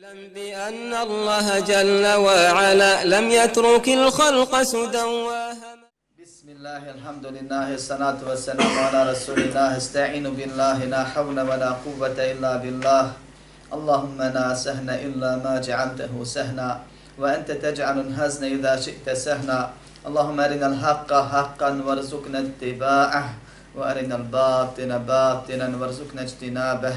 اعلم بأن الله جل وعلا لم يترك الخلق سدى وهما. بسم الله الحمد لله الصلاة والسلام على رسول الله. استعين بالله لا حول ولا قوة إلا بالله. اللهم لا سهن إلا ما جعلته سهنا وأنت تجعل الهزن إذا شئت سهنا. اللهم أرنا الحق حقا وارزقنا اتباعه وأرنا الباطن باطنا وارزقنا اجتنابه.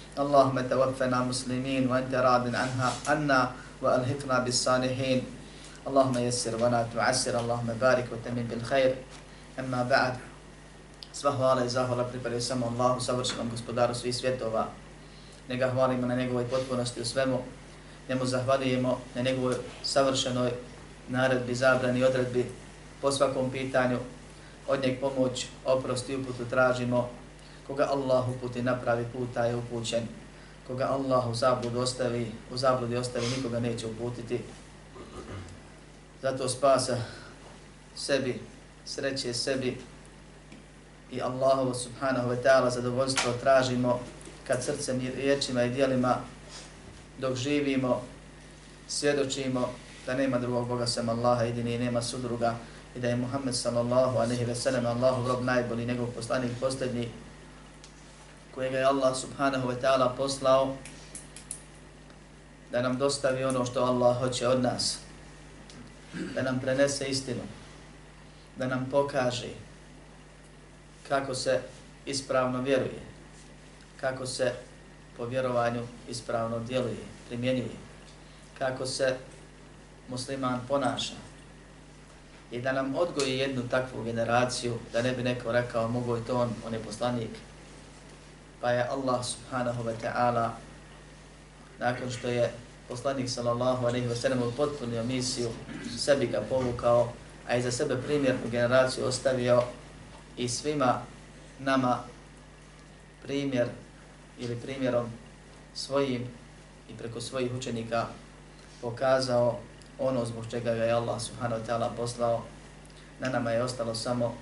اللهم توفنا مسلمين وأنت راض عنها عنا وألحقنا بالصالحين اللهم يسر ولا تعسر اللهم بارك وتمن بالخير أما بعد Sva hvala i zahvala pripadaju samo Allahu, savršenom gospodaru svih svjetova. Nega hvalimo na njegovoj potpunosti u svemu. Njemu zahvalijemo na njegovoj savršenoj naredbi, zabrani i odredbi po svakom pitanju. Od njeg pomoć, oprost i uputu tražimo. Koga Allah uputi napravi puta je upućen. Koga Allah u zabludu ostavi, u zabludi ostavi, nikoga neće uputiti. Zato spasa sebi, sreće sebi i Allahovo subhanahu wa ta'ala zadovoljstvo tražimo kad srcem i riječima i dijelima dok živimo, svjedočimo da nema drugog Boga sem Allaha jedini i nema sudruga i da je Muhammed sallallahu alaihi ve sellem Allahov rob najbolji, njegov poslanik posljednji kojega je Allah subhanahu wa ta'ala poslao da nam dostavi ono što Allah hoće od nas, da nam prenese istinu, da nam pokaže kako se ispravno vjeruje, kako se po vjerovanju ispravno djeluje, primjenjuje, kako se musliman ponaša. I da nam odgoji jednu takvu generaciju, da ne bi neko rekao mogo je to on, on je poslanik, pa je Allah subhanahu wa ta'ala nakon što je poslanik sallallahu alaihi wa sallam upotpunio misiju, sebi ga povukao, a i za sebe primjernu generaciju ostavio i svima nama primjer ili primjerom svojim i preko svojih učenika pokazao ono zbog čega ga je Allah subhanahu wa ta'ala poslao. Na nama je ostalo samo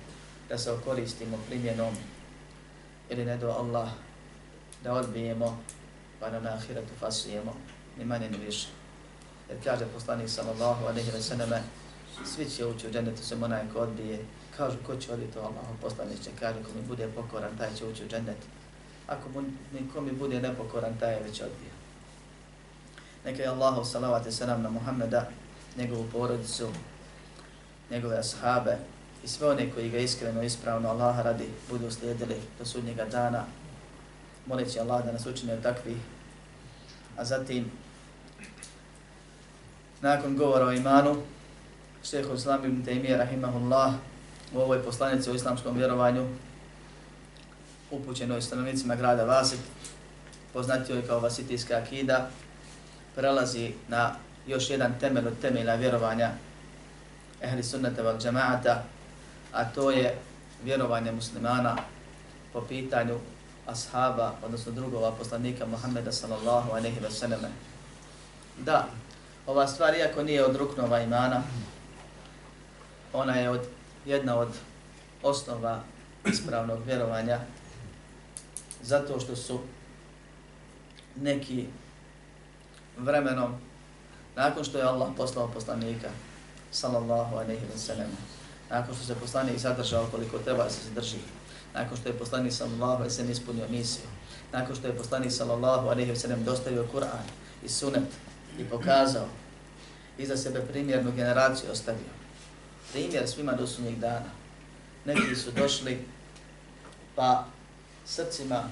da se okoristimo primjenom ili ne do Allah da odbijemo pa na ahiretu fasujemo ni manje ni više. Jer kaže poslanik sallallahu alaihi wa sallam svi će ući u džennetu sem onaj ko odbije. Kažu ko će odbiti to Allah poslanik će kaže ko mi bude pokoran taj će ući u džennet. Ako mu, ko mi bude nepokoran taj je već odbio. Neka je Allahu salavat i salam na Muhammeda, njegovu porodicu, njegove ashabe i sve one koji ga iskreno, ispravno Allaha radi budu slijedili do sudnjega dana moleći Allah da nas učine od takvih. A zatim, nakon govora o imanu, šeho Islam ibn Taymiyyah rahimahullah u ovoj poslanici o islamskom vjerovanju upućenoj stanovnicima grada Vasit, poznatio je kao Vasitijska akida, prelazi na još jedan temelj od temelja vjerovanja ehli sunnata val džamaata, a to je vjerovanje muslimana po pitanju ashaba, odnosno drugova poslanika Muhammeda sallallahu aleyhi ve selleme. Da, ova stvar, iako nije od ruknova imana, ona je od, jedna od osnova ispravnog vjerovanja, zato što su neki vremenom, nakon što je Allah poslao poslanika, sallallahu aleyhi ve selleme, nakon što se poslanik zadržao koliko treba se zadrži, nakon što je poslanik sallallahu alejhi ve sellem ispunio misiju, nakon što je poslanik sallallahu alejhi ve sellem dostavio Kur'an i Sunnet i pokazao i za sebe primjernu generaciju ostavio. Primjer svima do sunnjeg dana. Neki su došli pa srcima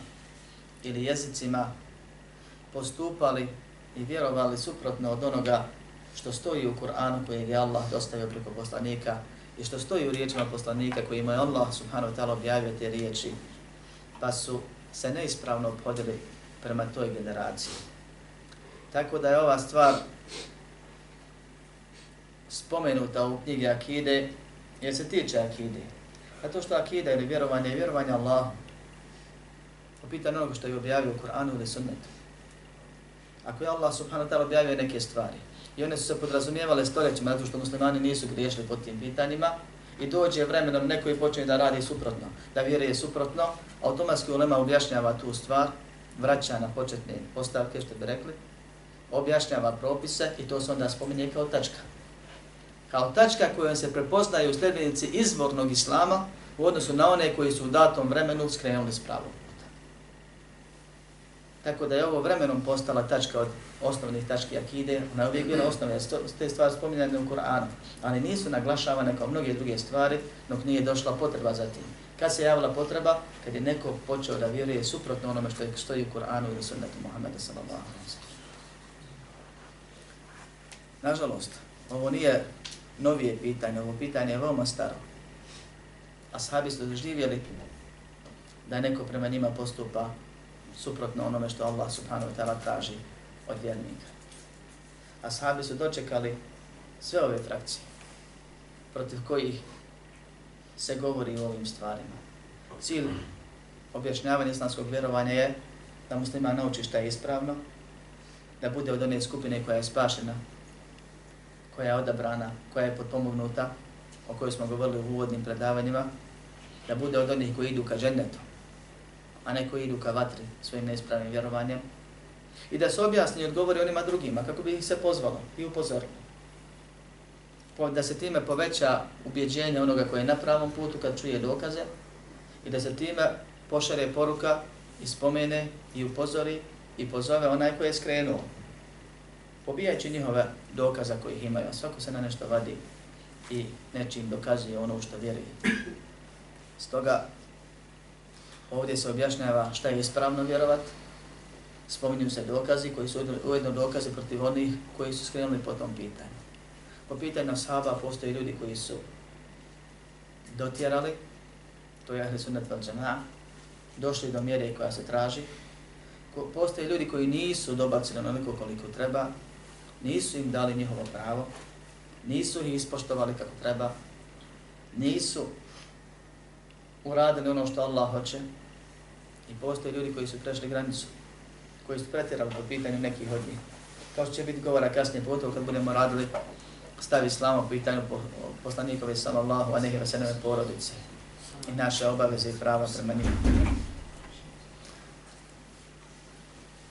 ili jezicima postupali i vjerovali suprotno od onoga što stoji u Kur'anu koji je Allah dostavio preko poslanika i što stoji u riječima poslanika kojima je Allah subhanahu wa ta'ala objavio te riječi, pa su se neispravno obhodili prema toj generaciji. Tako da je ova stvar spomenuta u knjigi Akide, jer se tiče Akide. Zato što Akida ili vjerovanje je vjerovanje Allahu. Po pitanju onoga što je objavio u Kur'anu ili sunnetu. Ako je Allah subhanahu wa ta'ala objavio neke stvari i one su se podrazumijevale stoljećima zato što muslimani nisu griješili pod tim pitanjima i dođe vremenom neko i počne da radi suprotno, da vjeruje suprotno, automatski ulema objašnjava tu stvar, vraća na početne postavke, što bi rekli, objašnjava propise i to se onda spominje kao tačka. Kao tačka kojom se prepoznaju sljedbenici izvornog islama u odnosu na one koji su u datom vremenu skrenuli s pravom. Tako da je ovo vremenom postala tačka od osnovnih tački akide, ona je uvijek bila osnovna, te stvari spominjane u Kur'anu, ali nisu naglašavane kao mnoge druge stvari, dok nije došla potreba za tim. Kad se javila potreba? Kad je neko počeo da vjeruje suprotno onome što je stoji u Kur'anu ili sunnetu Muhammeda sallallahu alaihi wa Nažalost, ovo nije novije pitanje, ovo pitanje je veoma staro. Ashabi su doživjeli da neko prema njima postupa suprotno onome što Allah subhanahu wa ta'ala traži od vjernika. Ashabi su dočekali sve ove frakcije protiv kojih se govori o ovim stvarima. Cilj objašnjavanja islamskog vjerovanja je da muslima nauči šta je ispravno, da bude od one skupine koja je spašena koja je odabrana, koja je potpomognuta, o kojoj smo govorili u uvodnim predavanjima, da bude od onih koji idu ka džennetu, a neko idu ka vatri svojim neispravnim vjerovanjem, i da se objasni i odgovori onima drugima, kako bi ih se pozvalo i upozorilo. Da se time poveća ubjeđenje onoga koji je na pravom putu kad čuje dokaze i da se time pošare poruka i spomene i upozori i pozove onaj koji je skrenuo pobijajući njihove dokaza koji ih imaju. Svako se na nešto vadi i nečim dokazuje ono što vjeruje. Stoga ovdje se objašnjava šta je ispravno vjerovat, spominju se dokazi koji su ujedno dokaze protiv onih koji su skrenuli po tom pitanju. Po pitanju sahaba postoje ljudi koji su dotjerali, to je ahli sunnet val džema'a, došli do mjere koja se traži. Postoje ljudi koji nisu dobacili onoliko koliko treba, nisu im dali njihovo pravo, nisu ih ispoštovali kako treba, nisu uradili ono što Allah hoće i postoje ljudi koji su prešli granicu, koji su pretjerali po pitanju nekih od njih. Kao što će biti govora kasnije pogotovo kad budemo radili stavi islama po pitanju poslanikove sallallahu a nehe vasenove porodice i naše obaveze i prava prema njima.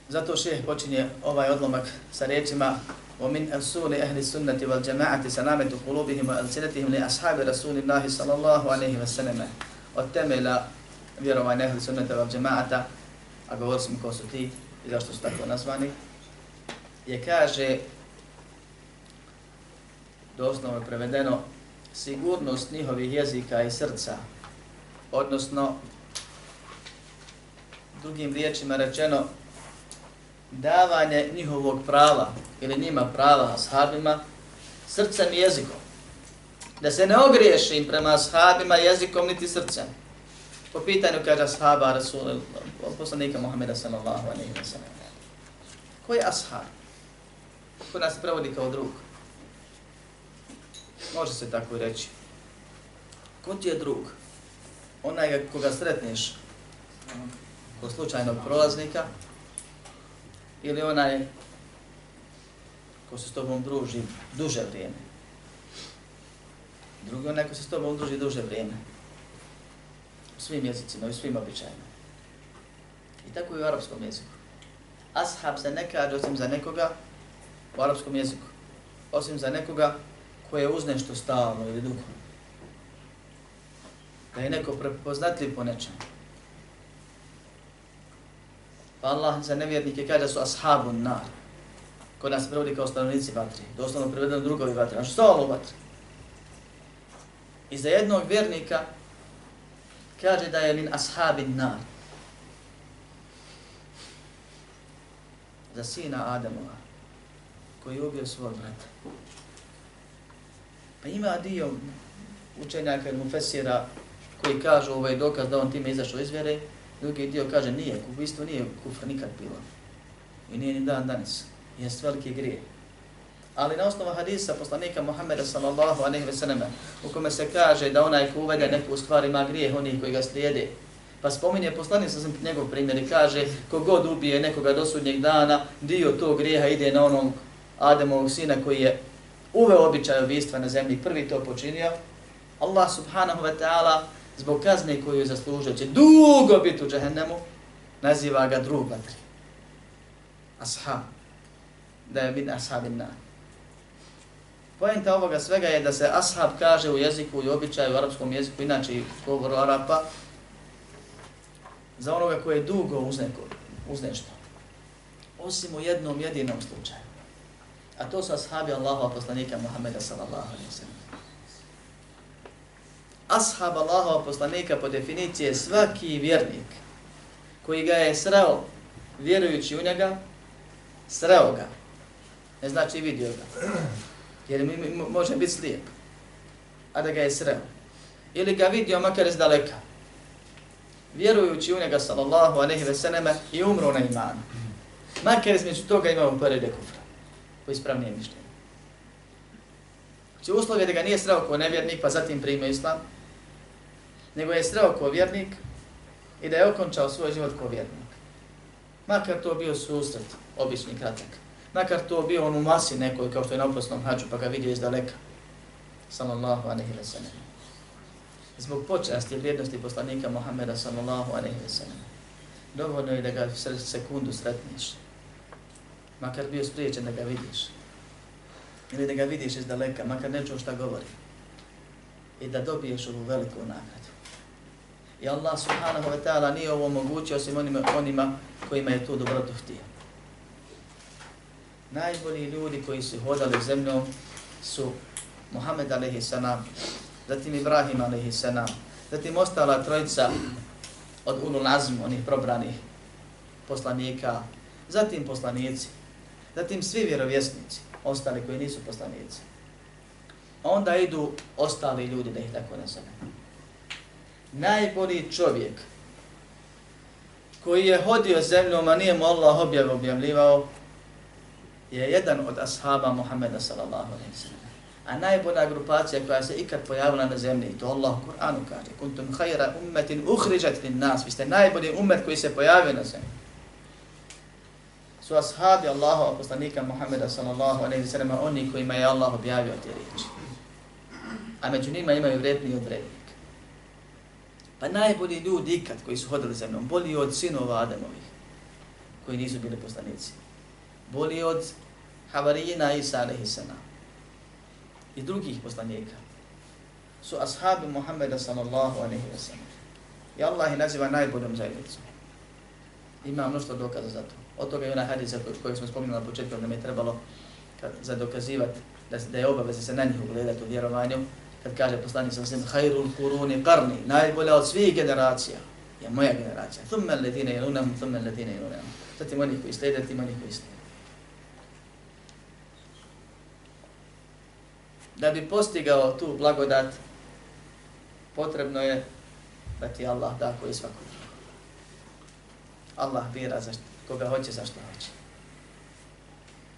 Zato šeh počinje ovaj odlomak sa rečima ومن أصول أهل السنة والجماعة سلامة قلوبهم وألسنتهم لأصحاب رسول الله صلى الله عليه وسلم od temela vjerovanja ehli sunnata vab džemaata, a govorili smo ko su ti i zašto su tako nazvani, je kaže, doslovno je prevedeno, sigurnost njihovih jezika i srca, odnosno, drugim riječima rečeno, davanje njihovog prava ili njima prava ashabima, srcem i jezikom. Da se ne ogriješim prema ashabima jezikom niti srcem. Po pitanju kaže ashaba Rasul, poslanika Muhammeda sallallahu alaihi wa sallam. Ko je ashab? Ko nas prevodi kao drug? Može se tako reći. Ko ti je drug? Onaj koga sretneš kod slučajnog prolaznika, ili onaj ko se s tobom druži duže vrijeme. Drugi onaj ko se s tobom druži duže vrijeme. U svim jezicima, i svim običajima. I tako i u arapskom jeziku. Ashab se ne kaže osim za nekoga u arapskom jeziku. Osim za nekoga koje je uz nešto stalno ili dugo. Da je neko prepoznatljiv po nečemu. Pa Allah za nevjernike kaže da su ashabun nar. Kod nas prevodi kao stanovnici vatri. Doslovno prevedeno drugovi vatri. Znači što ovo vatri? I za jednog vjernika kaže da je min ashabin nar. Za sina Adamova koji je ubio svog brata. Pa ima dio učenjaka ili mufesira koji kažu ovaj dokaz da on time izašao iz vjere, Drugi dio kaže nije, ubijstvo nije kufr nikad bilo. I nije ni dan danas. Jest veliki grijeh. Ali na osnovu hadisa poslanika Muhammeda sallallahu alejhi ve sellem u kome se kaže da onaj ko uvede neku stvar ima grijeh onih koji ga slijede, pa spominje poslanik sa njegov primjer i kaže kogod ubije nekoga do sudnjeg dana, dio tog grijeha ide na onog Ademovog sina koji je uveo običaj ubistva na zemlji, prvi to počinio, Allah subhanahu wa ta'ala zbog kazne koju je zaslužio će dugo biti u džahennemu, naziva ga drug vatri. Ashab. Da je min ashabin na. Pojenta ovoga svega je da se ashab kaže u jeziku i običaju u arapskom jeziku, inače i govoru Arapa, za onoga koji je dugo uz, neko, uz nešto. Osim u jednom jedinom slučaju. A to su ashabi Allahova poslanika Muhammeda sallallahu alaihi wa sallam. Ashab Allahova poslanika po definiciji je svaki vjernik koji ga je sreo vjerujući u njega, sreo ga. Ne znači vidio ga. Jer mi, mi, može biti slijep. A da ga je sreo. Ili ga vidio makar iz daleka. Vjerujući u njega sallallahu aleyhi ve seneme i umro na imanu. Makar između toga imamo porede kufra. Po ispravnije mišljenje. Znači uslov je da ga nije sreo ko nevjernik pa zatim prime islam. Nego je sreo ko vjernik i da je okončao svoj život ko vjernik. Makar to bio susret, obični kratak. Makar to bio on u masi nekoj, kao što je na oprosnom hađu, pa ga vidio iz daleka. Sallallahu alaihi wa sallam. Zbog počasti i vrijednosti poslanika Muhammeda sallallahu alaihi wa sallam. Dovoljno je da ga sekundu sretniš. Makar bio spriječen da ga vidiš. Ili da ga vidiš iz daleka, makar ne čuo šta govori. I da dobiješ ovu veliku nagradu. I Allah subhanahu wa ta'ala nije ovo omogućio osim onima, onima kojima je to dobrotu htio. Najbolji ljudi koji su hodali zemljom su Muhammed alaihi salam, zatim Ibrahim alaihi salam, zatim ostala trojica od Ulul Azm, onih probranih poslanika, zatim poslanici, zatim svi vjerovjesnici, ostali koji nisu poslanici. Onda idu ostali ljudi da ih tako nazove. najbolji čovjek koji je hodio zemljom, a nije mu Allah objav objavljivao, je jedan od ashaba Muhammeda sallallahu alaihi sallam. A najbolja grupacija koja se ikad pojavila na zemlji, to Allah u Kur'anu kaže, kuntum hajra ummetin uhriđat lin nas, vi ste najbolji ummet koji se pojavio na zemlji. Su ashabi Allahova poslanika Muhammeda sallallahu alaihi sallam, oni kojima je Allah objavio te riječi. A među njima imaju vredni od vredni. Pa najbolji ljudi ikad koji su hodili zemljom, bolji od sinova Ademovih, koji nisu bili poslanici. Bolji od Havarijina Isa a.s. i drugih poslanika su ashabi Muhammeda sallallahu alaihi wa sallam. I Allah ih naziva najboljom zajednicom. Ima mnoštvo dokaza za to. Od toga je onaj hadisa kojeg smo spominali na početku da mi je trebalo kad, za dokazivati da, da je obaveza se na njih ugledati u vjerovanju, kad kaže poslanik sa svim, khairul quruni qarni, najbolja od svih generacija je moja generacija. Thumme alladhina yalunhum thumme alladhina yalunhum. Zatim onih koji slijede, zatim onih koji slijede. Da bi postigao tu blagodat, potrebno je da ti Allah da koji svako Allah bira za koga hoće, za što hoće.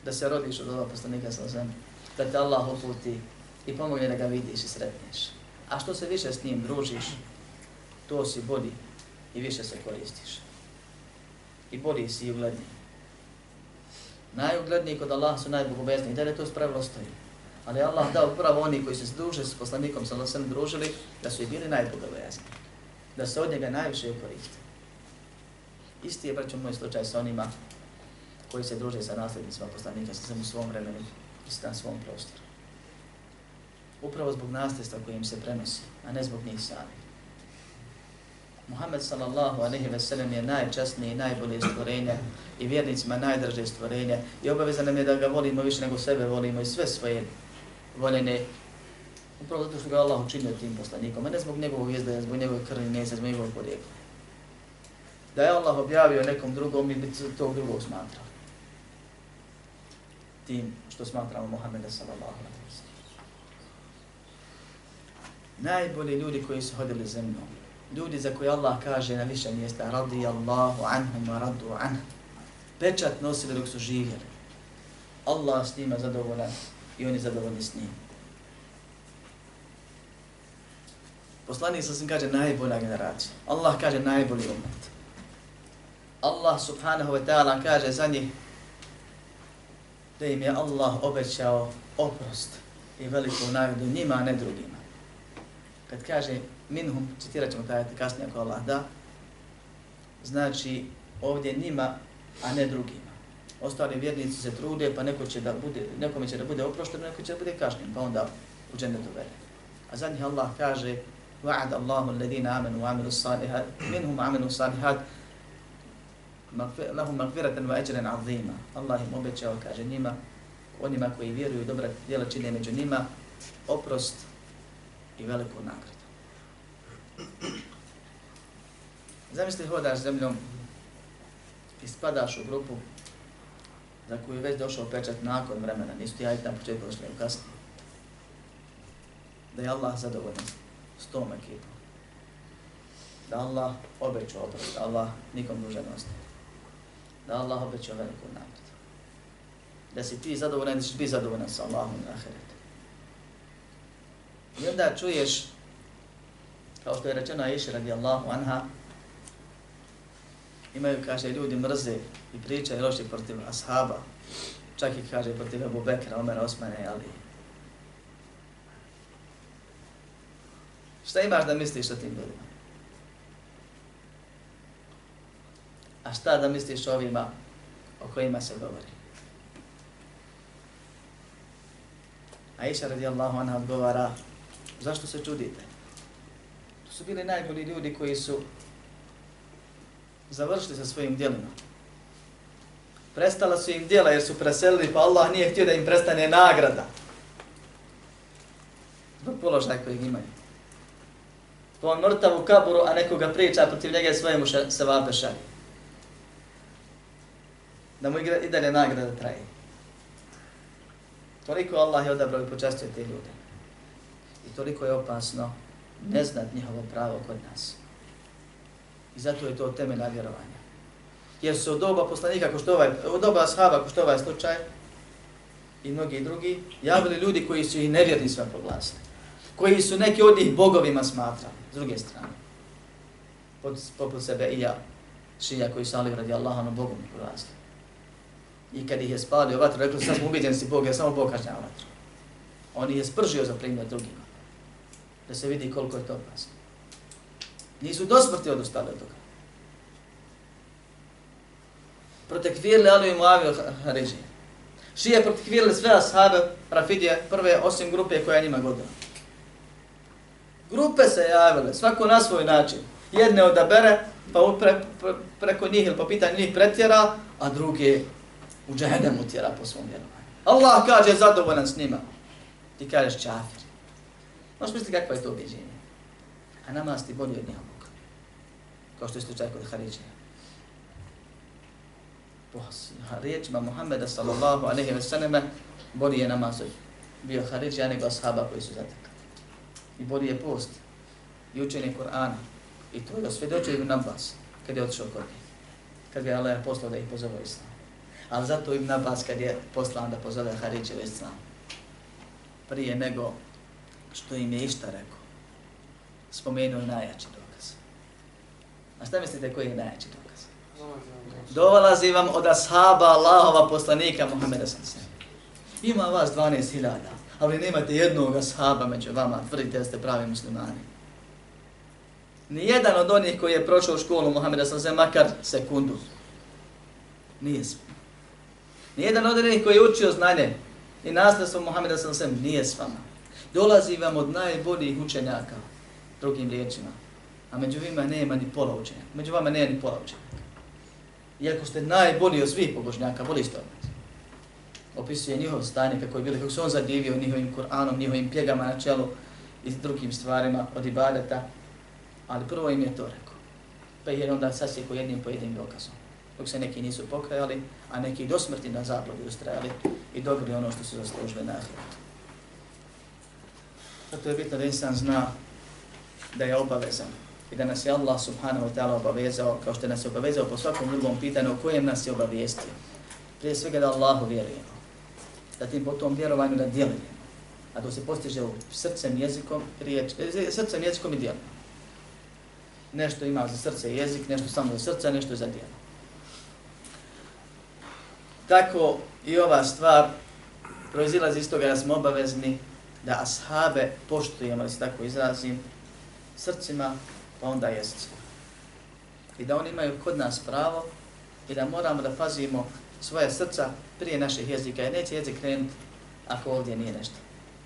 Da se rodiš od ova poslanika sa zemlje, da te Allah uputi i pomogne da ga vidiš i sretneš. A što se više s njim družiš, to si bolji i više se koristiš. I bolji si i ugledniji. Najugledniji kod Allah su najbogobezniji, da li to spravilo stoji. Ali Allah dao upravo oni koji se druže s poslanikom, sa lasem družili, da su i bili najbogobojazni. Da se od njega najviše ukoriste. Isti je, braćo, moj slučaj sa onima koji se druže sa nasljednicima poslanika, sa u svom vremenu i na svom prostoru upravo zbog nasljedstva koje im se prenosi, a ne zbog njih sami. Muhammed sallallahu alaihi ve sellem je najčasnije i najbolje stvorenje i vjernicima najdraže stvorenje i obaveza nam je da ga volimo više nego sebe volimo i sve svoje voljene upravo zato što ga Allah učinio tim poslanikom, a ne zbog njegovog izgleda, zbog njegove krvi ne zbog njegovog porijekla. Da je Allah objavio nekom drugom, mi bi tog drugog smatrali. Tim što smatramo Muhammeda sallallahu alaihi najbolji ljudi koji su hodili zemljom. Ljudi za koje Allah kaže na više mjesta radi Allahu anhum wa radu anhum. Pečat nosili dok su živjeli. Allah s njima zadovoljan i oni zadovoljni s njim. Poslanik sasvim kaže najbolja generacija. Allah kaže najbolji umet. Allah subhanahu wa ta'ala kaže za njih da im je Allah obećao oprost i veliku nagradu njima, a ne drugima. Kad kaže minhum, citirat ćemo taj kasnije ako Allah da, znači ovdje njima, a ne drugima Ostali vjernici se trude, pa neko će da bude, nekome će da bude oprošten, neko će da bude kažnjen, pa onda u džennetu vere. A za njih Allah kaže وعد الله الذين آمنوا وعملوا الصالحات منهم عملوا الصالحات lahum magfiratan wa ajran azima. Allah im obećao, kaže njima, onima koji vjeruju dobra djela čine među njima, oprost i veliku nagradu. Zamisli hodaš zemljom i spadaš u grupu za koju je već došao pečat nakon vremena, nisu ti ajit na početku došli u kasnije. Da je Allah zadovoljan s tom ekipom. Da Allah obećao oprost, da Allah nikom duže ne ostaje da Allah obećao veliku nagradu. Da si ti zadovoljan, da ćeš biti zadovoljan sa Allahom na ahiretu. I onda čuješ, kao što je rečeno Aisha radijallahu anha, imaju, kaže, ljudi mrze i pričaju loši protiv ashaba, čak i kaže protiv Abu Bekra, Omera, Osmane, ali Šta imaš da misliš o tim ljudima? A šta da misliš o ovima o kojima se govori? Aisha radijallahu anha odgovara, zašto se čudite? To su bili najbolji ljudi koji su završili sa svojim djelima. Prestala su im djela jer su preselili, pa Allah nije htio da im prestane nagrada. Zbog položaja kojeg imaju. Pa on mrtav u kaburu, a nekoga priča protiv njega svojemu se vape šalje da mu i dalje nagrada traje. Toliko Allah je odabrao i počastio te ljude. I toliko je opasno ne znat njihovo pravo kod nas. I zato je to temelj vjerovanja. Jer su od doba poslanika, ko što ovaj, od doba ashaba, ko što ovaj slučaj, i mnogi drugi, javili ljudi koji su i nevjerni sve proglasili. Koji su neki od njih bogovima smatrali, s druge strane. Pod, poput sebe i ja, šija koji su ali radi Allaha na Bogom proglasili. I kad ih je spalio vatru, rekli sad smo ubiđeni si Bog, ja samo Bog kažnjava vatru. On ih je spržio za primjer drugima. Da se vidi koliko je to opasno. Nisu do smrti odustali od toga. Protekvirili Ali i Muavio Haridžije. Šije protekvirili sve ashabe Rafidije, prve osim grupe koja njima godila. Grupe se javile, svako na svoj način. Jedne odabere, pa pre, pre, preko njih ili po pitanju njih pretjera, a druge u džehedem utjera po svom vjerovanju. Allah kaže zadovoljan s njima. Ti kažeš čafir. Možeš misliti kakva je to objeđenje. A namaz ti bolje od njega. Kao što je slučaj kod Haridžija. Po riječima Muhammeda sallallahu alaihi ve sallame, bolji je namaz od bio Haridžija nego ashaba koji su zatekali. I bolji je post. I učenje Kur'ana. I to je osvjedočio Ibn Abbas kad je otišao kod njih. Kad ga je Allah poslao da ih pozove islam. Ali zato Ibn Abbas kad je poslan da pozove Haridžija u Islam, prije nego što im je išta rekao, spomenuo najjači. A šta mislite koji je najjači dokaz? Dovalazi vam od ashaba Allahova poslanika Muhammeda s.a.v. Ima vas 12.000, ali nemate jednog ashaba među vama, tvrdite da ste pravi muslimani. Nijedan od onih koji je prošao školu Muhammeda s.a.v. makar sekundu. Nije smo. Nijedan od onih koji je učio znanje i nastavstvo Muhammeda sem nije s vama. Dolazi vam od najboljih učenjaka, drugim riječima. A među vima nema ni pola učenjaka. Među vama nema ni pola učenjaka. Iako ste najbolji od svih pobožnjaka, boli ste od Opisuje njihov stanje kako je bilo, kako se on zadivio njihovim Kur'anom, njihovim pjegama na čelu i drugim stvarima od ibadeta. Ali prvo im je to rekao. Pa je onda sasjeko jednim pojedinim dokazom dok se neki nisu pokajali, a neki do smrti na zablodi ustrajali i dobili ono što su zaslužili na ahiretu. Zato je bitno da insan zna da je obavezan i da nas je Allah subhanahu wa ta'ala obavezao, kao što nas je obavezao po svakom drugom pitanju o kojem nas je obavijestio. Prije svega da Allahu vjerujemo. zatim po tom vjerovanju da djelujemo, A to se postiže u srcem, jezikom, riječ, e, e, srcem, jezikom i djelom. Nešto ima za srce i jezik, nešto samo za srce, nešto za djelo. Tako i ova stvar proizilazi iz toga da smo obavezni da ashabe poštujemo, da se tako izrazim, srcima, pa onda jezicima. I da oni imaju kod nas pravo i da moramo da pazimo svoje srca prije naših jezika. jer neće jezik krenuti ako ovdje nije nešto.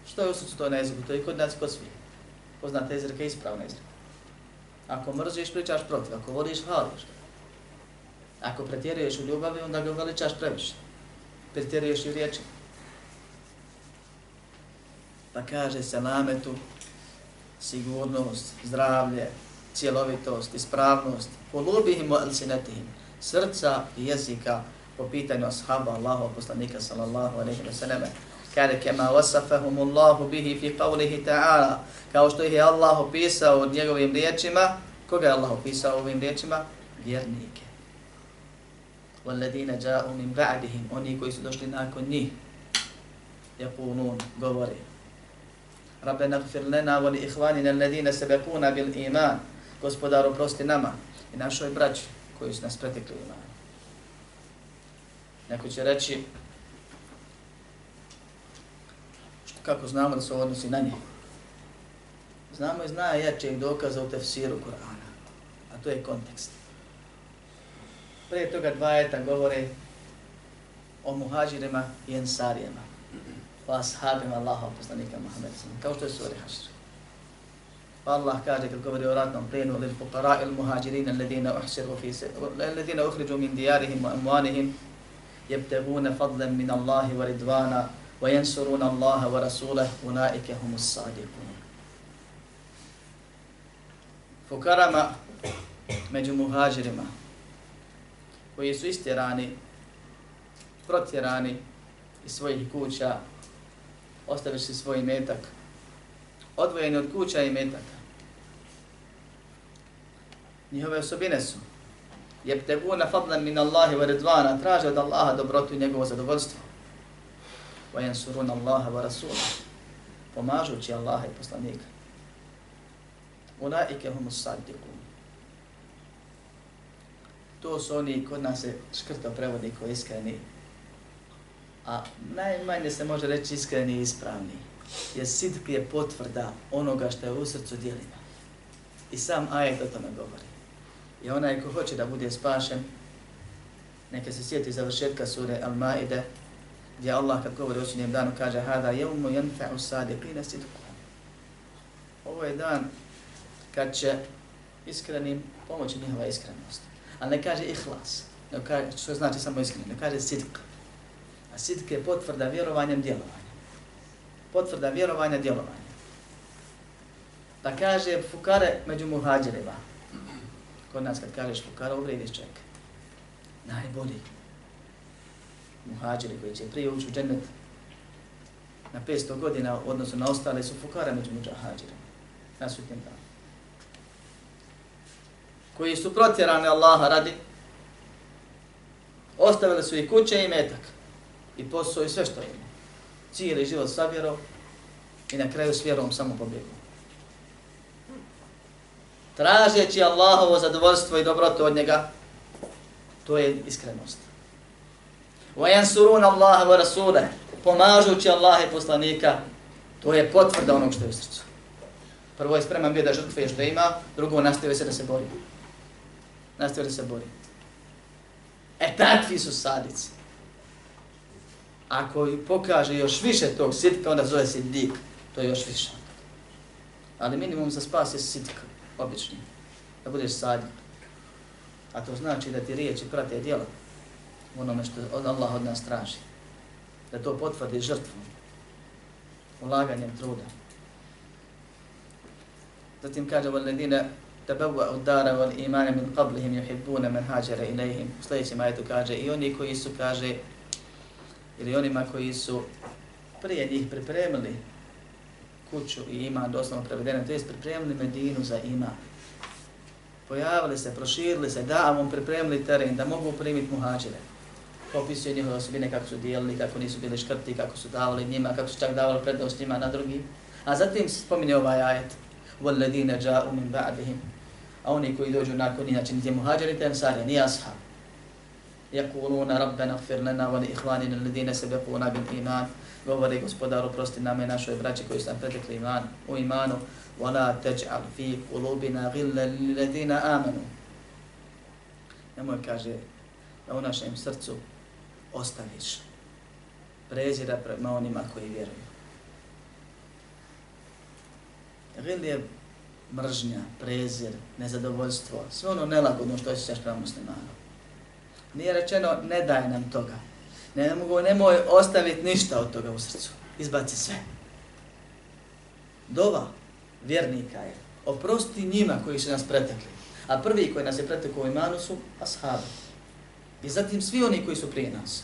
Što je u to na jeziku? To je kod nas kod svih. Poznate jezika je ispravna jezika. Ako mrziš, pričaš protiv. Ako voliš, hvališ. Ako pretjeruješ u ljubavi, onda ga uveličaš previše. Pretjeruješ i u riječi. Pa kaže se nametu sigurnost, zdravlje, cjelovitost, ispravnost, polubihim u alsinetihim, srca i jezika po pitanju ashaba Allahov poslanika sallallahu alaihi wa sallam. Kada kema wasafahum Allahu bihi fi qawlihi ta'ala, kao što ih je Allah opisao njegovim riječima, koga je Allah opisao ovim riječima? Vjernike. وَالَّذِينَ جَاءُوا مِنْ بَعْدِهِمْ Oni koji su došli nakon njih, يَقُولُونَ govori, Rabbena gfir lena voli ihvanina alladine sebekuna Gospodar oprosti Gospodaru, prosti nama i našoj braći koji su nas pretekli ima. Neko će reći, što, kako znamo da se odnosi na njih? Znamo i zna jačeg dokaza u tefsiru Kur'ana, a to je kontekst. Prije toga dva eta govore o muhađirima i ensarijama o ashabima Allaha poslanika Muhammeda kao što je suri Hašr. Pa Allah kaže kad govori o ratnom plenu lil fuqara il muhajirin alladhina uhsiru fi alladhina ukhriju min diyarihim wa amwanihim yabtaguna fadlan min Allah wa ridwana wa yansuruna Allah wa rasulahu ulaika humus sadiqun. Fukarama među muhađirima koji su istjerani, protjerani iz svojih kuća ostaviš si svoj metak, odvojeni od kuća i metaka. Njihove osobine su jebteguna fadlan min Allahi wa ridvana, traže od Allaha dobrotu i njegovo zadovoljstvo. Wa yansurun Allaha wa rasula, pomažući Allaha i poslanika. Ulaike humus sadiqun. To su oni kod nas se škrto prevodi koji iskreni a najmanje se može reći iskreni i ispravni. Jer sidk je potvrda onoga što je u srcu dijelima. I sam ajet o tome govori je onaj ko hoće da bude spašen, neka se sjeti završetka sure Al-Maide, gdje Allah kad govori o sunjem danu kaže Hada jevmu jenfa'u sadiqina sidku. Ovo je dan kad će iskrenim pomoći njihova iskrenost. Ali ne kaže ihlas, ne kaže, što znači samo iskren, ne kaže sidk. A sidk je potvrda vjerovanjem djelovanja. Potvrda vjerovanja djelovanja. Da kaže fukare među muhađirima. Kod nas kad kažeš fukara, uvrediš čovjek. Najbolji. Muhađiri koji će prije ući u džennet na 500 godina odnosno na ostale su fukara među muhađirima. Na sutnjem danu. Koji su protjerani Allaha radi, ostavili su i kuće i metak i posao i sve što ima. Cijeli život sa vjerom i na kraju s vjerom samo pobjegu Tražeći Allahovo zadovoljstvo i dobrotu od njega, to je iskrenost. وَيَنْسُرُونَ اللَّهَ وَرَسُولَهِ Pomažući Allah i poslanika, to je potvrda onog što je u srcu. Prvo je spreman bio da žrtve što ima, drugo nastavio se da se bori. Nastavio da se bori. E takvi su sadici ako pokaže još više tog sitka, onda zove se dik, to je još više. Ali minimum za spas je sitka, obični, da budeš sadnik. A to znači da ti riječi prate djela onome što od Allah od nas traži. Da to potvrdi žrtvom, ulaganjem truda. Zatim kaže وَالَّذِينَ تَبَوَّا الدَّارَ وَالْإِيمَانَ مِنْ قَبْلِهِمْ يُحِبُّونَ مَنْ هَاجَرَ إِلَيْهِمْ U sljedećem ajetu kaže i oni koji su, kaže, ili onima koji su prije njih pripremili kuću i ima doslovno prevedeno, to je pripremili Medinu za ima. Pojavili se, proširili se, da vam pripremili teren, da mogu primiti muhađire. opisuje njihove osobine, kako su dijelili, kako nisu bili škrti, kako su davali njima, kako su čak davali prednost njima na drugim. A zatim spominje ovaj ajet, وَالَّذِينَ جَاءُ مِنْ بَعْدِهِمْ A oni koji dođu nakon njih, znači nije muhađari, te ansari, nije ashab. يَقُولُونَ رَبَّنَا اغْفِرْ لَنَا وَلِإِخْوَانِنَا الَّذِينَ سَبَقُونَا بِالْإِيمَانِ Govori gospodaru, prosti nama i našoj braći koji su nam pretekli iman, u imanu. وَلَا تَجْعَلْ فِي قُلُوبِنَا غِلَّ لِلَّذِينَ آمَنُوا Nemoj, kaže, da u našem srcu ostaviš prezira prema onima koji vjeruju. Gil je mržnja, prezir, nezadovoljstvo, sve ono nelagodno što osjećaš prema muslimanu. Nije rečeno ne daj nam toga. Ne mogu, nemoj ostaviti ništa od toga u srcu. Izbaci sve. Dova vjernika je oprosti njima koji su nas pretekli. A prvi koji nas je pretekao u imanu su ashabi. I zatim svi oni koji su prije nas.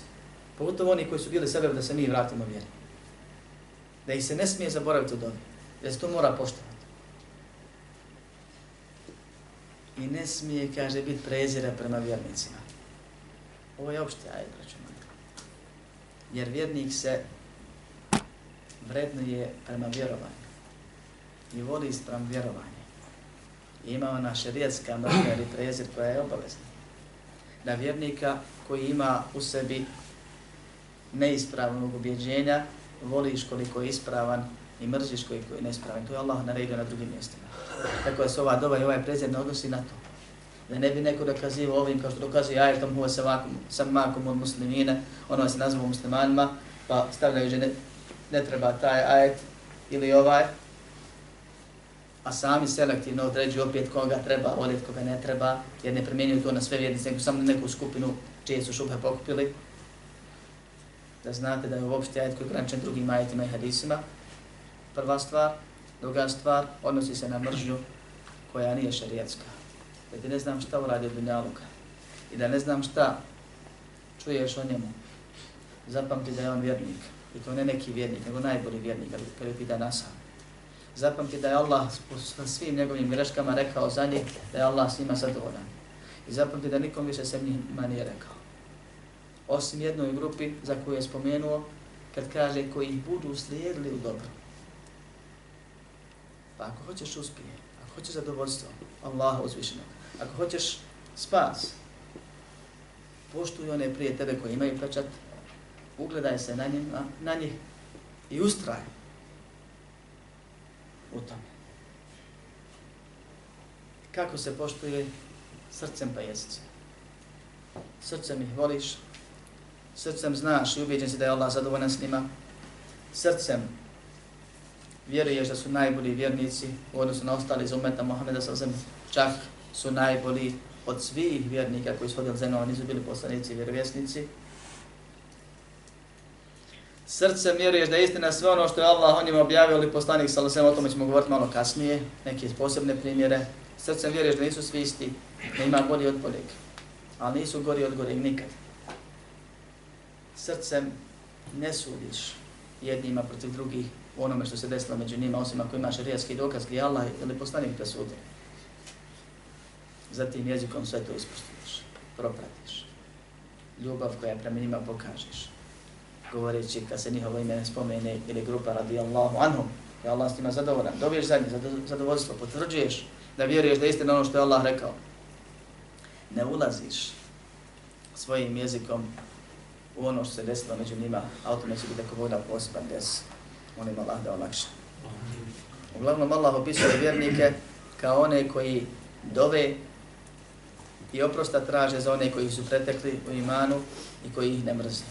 Pogotovo oni koji su bili sebe da se mi vratimo vjeri. Da ih se ne smije zaboraviti u dobi. Da se to mora poštovati. I ne smije, kaže, biti prezira prema vjernicima. Ovo je opšte ajde, Jer vjernik se vrednuje prema vjerovanju. I voli sprem vjerovanje. I ima ona šerijetska mržnja ili prezir koja je obavezna. Da vjernika koji ima u sebi neispravnog ubjeđenja, voliš koliko je ispravan i mrziš koliko je neispravan. To je Allah naredio na drugim mjestima. Tako da se ova doba i ovaj prezir ne odnosi na to. Da ne bi neko dokazivao ovim kao što dokazuje ajetom huva sa makom, sa makom od muslimine, ono se nazvao muslimanima, pa stavljaju že ne, ne treba taj ajet ili ovaj, a sami selektivno određuju opet koga treba voljeti, koga ne treba, jer ne primjenjuju to na sve vjernice, nego samo neku skupinu čije su šubhe pokupili. Da znate da je uopšte ajet koji je ograničen drugim ajetima i hadisima. Prva stvar. Druga stvar, odnosi se na mržnju koja nije šarijetska. Da ti ne znam šta uradi od Dunjaluka i da ne znam šta čuješ o njemu, zapamti da je on vjernik. I to ne neki vjernik, nego najbolji vjernik, kada je pita nasa. zapamti da je Allah sa svim njegovim greškama rekao za njih da je Allah s njima zadovoljan. I zapamti da nikom više se njima nije rekao. Osim jednoj grupi za koju je spomenuo, kad kaže koji ih budu slijedili u dobro. Pa ako hoćeš uspije, ako hoćeš zadovoljstvo, Allah uzvišenog, ako hoćeš spas, poštuj one prije tebe koji imaju pečat, ugledaj se na, njima, na njih i ustraj u tome. Kako se poštuje srcem pa jezicom? Srcem ih voliš, srcem znaš i ubijeđen si da je Allah zadovoljan s njima, srcem vjeruješ da su najbolji vjernici u odnosu na ostali iz umeta Mohameda sa zemlje, čak su najbolji od svih vjernika koji su hodili zemlje, nisu bili poslanici i vjerovjesnici, srcem vjeruješ da je istina sve ono što je Allah o njima objavio ili poslanik sa o tome ćemo govoriti malo kasnije, neke posebne primjere. Srcem vjeruješ da nisu svi isti, da ima bolji od boljeg, ali nisu gori od goreg nikad. Srcem ne sudiš jednima protiv drugih u onome što se desilo među njima, osim ako imaš rijeski dokaz gdje Allah ili poslanik te sudi. Zatim jezikom sve to ispustiš, propratiš. Ljubav koja prema njima pokažeš govoreći kad se njihovo ime spomene ili grupa radi Allahu anhum, da Allah s njima zadovoljan, dobiješ za njih zadovoljstvo, potvrđuješ da vjeruješ da je istina ono što je Allah rekao. Ne ulaziš svojim jezikom u ono što se desilo među njima, a o tome će biti ako voda poseban des. Molim Allah da olakša. Uglavnom Allah opisuje vjernike kao one koji dove i oprosta traže za one koji su pretekli u imanu i koji ih ne mrzne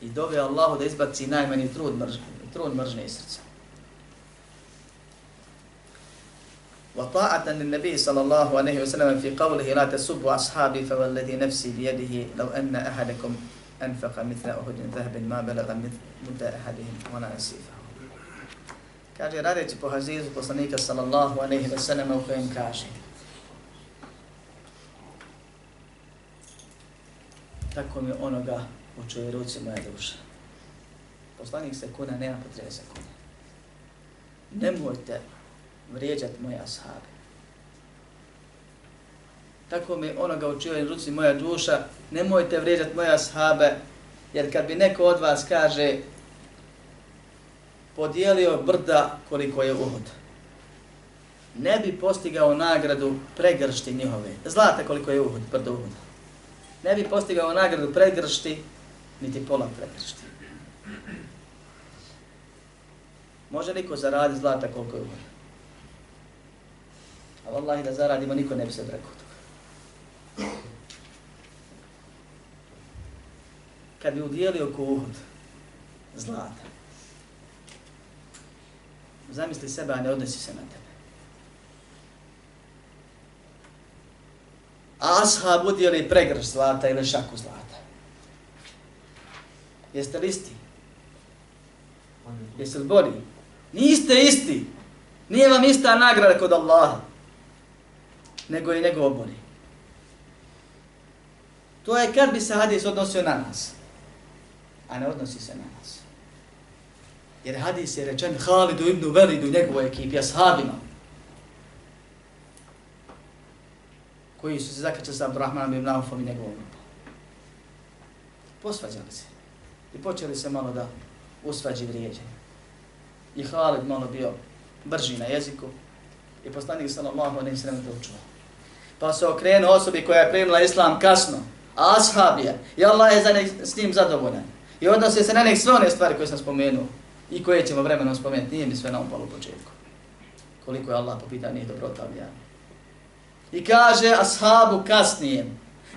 i dove Allahu da izbaci najmanji trud mržnje, trud mržnje iz srca. وطاعة للنبي صلى الله عليه وسلم في قوله لا تسبوا أصحابي فوالذي نفسي بيده لو أن أحدكم أنفق مثل أهد ذهب ما بلغ مد أحدهم ولا نسيفه Kaže, radeći po hazizu poslanika sallallahu aleyhi ve sellem u kojem kaže Tako mi onoga u čojoj ruci moja duša. Poslanik se kuna nema potrebe se kuna. Nemojte vrijeđati moje ashabe. tako mi onoga učio i ruci moja duša, nemojte vrijeđati moja ashabe, jer kad bi neko od vas kaže, podijelio brda koliko je Uhud, ne bi postigao nagradu pregršti njihove. Zlata koliko je Uhud, brdo Uhud. Ne bi postigao nagradu predgršti, niti pola predgršti. Može niko zaradi zlata koliko je Uhud. A vallahi da zaradimo, niko ne bi se rekao toga. Kad bi udijelio kuhod zlata, zamisli sebe, a ne odnesi se na tebe. A ashab udjeli pregrš zlata ili šaku zlata. Jeste li isti? Jeste li bolji? Niste isti. Nije vam ista nagrada kod Allaha. Nego i nego obori. To je kad bi se hadis odnosio na nas. A ne odnosi se na nas. Jer hadis je rečen Halidu ibn Velidu, njegovoj ekipi, ashabima. Koji su se zakačali sa Abdurrahmanom ibn Aufom i njegovom grupom. Posvađali se. I počeli se malo da usvađi vrijeđenje. I Halid malo bio brži na jeziku. I poslanik sallallahu alejhi ve sellem to učio. Pa se okrenuo osobi koja je primila islam kasno. A ashab je. I Allah je za nek, s njim zadovoljan. I odnose se na nek sve one stvari koje sam spomenuo i koje ćemo vremenom spomenuti, nije mi sve na upalo u početku. Koliko je Allah po pitanju dobrotavljan. I kaže ashabu kasnije,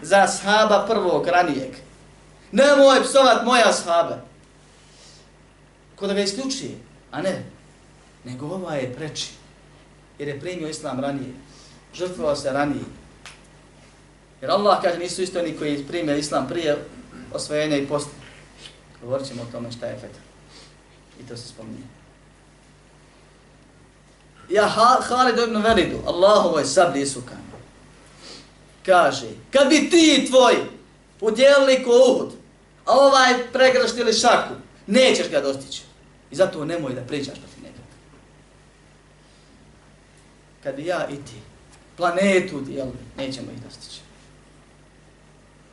za ashaba prvog ranijeg, nemoj psovat moje ashabe. Ko da ga isključi, a ne, nego ova je preči, jer je primio islam ranije, žrtvovao se ranije. Jer Allah kaže nisu isto oni koji primio islam prije osvojenja i posta. Govorit ćemo o tome šta je efekt. I to se spominje. Ja Halid ibn Velidu, Allahovoj sablji sukan, kaže, kad bi ti tvoj udjelili ko Uhud, a ovaj pregraštili šaku, nećeš ga dostići. I zato nemoj da pričaš protiv njega. Kad bi ja i ti planetu dijelili, nećemo ih dostići.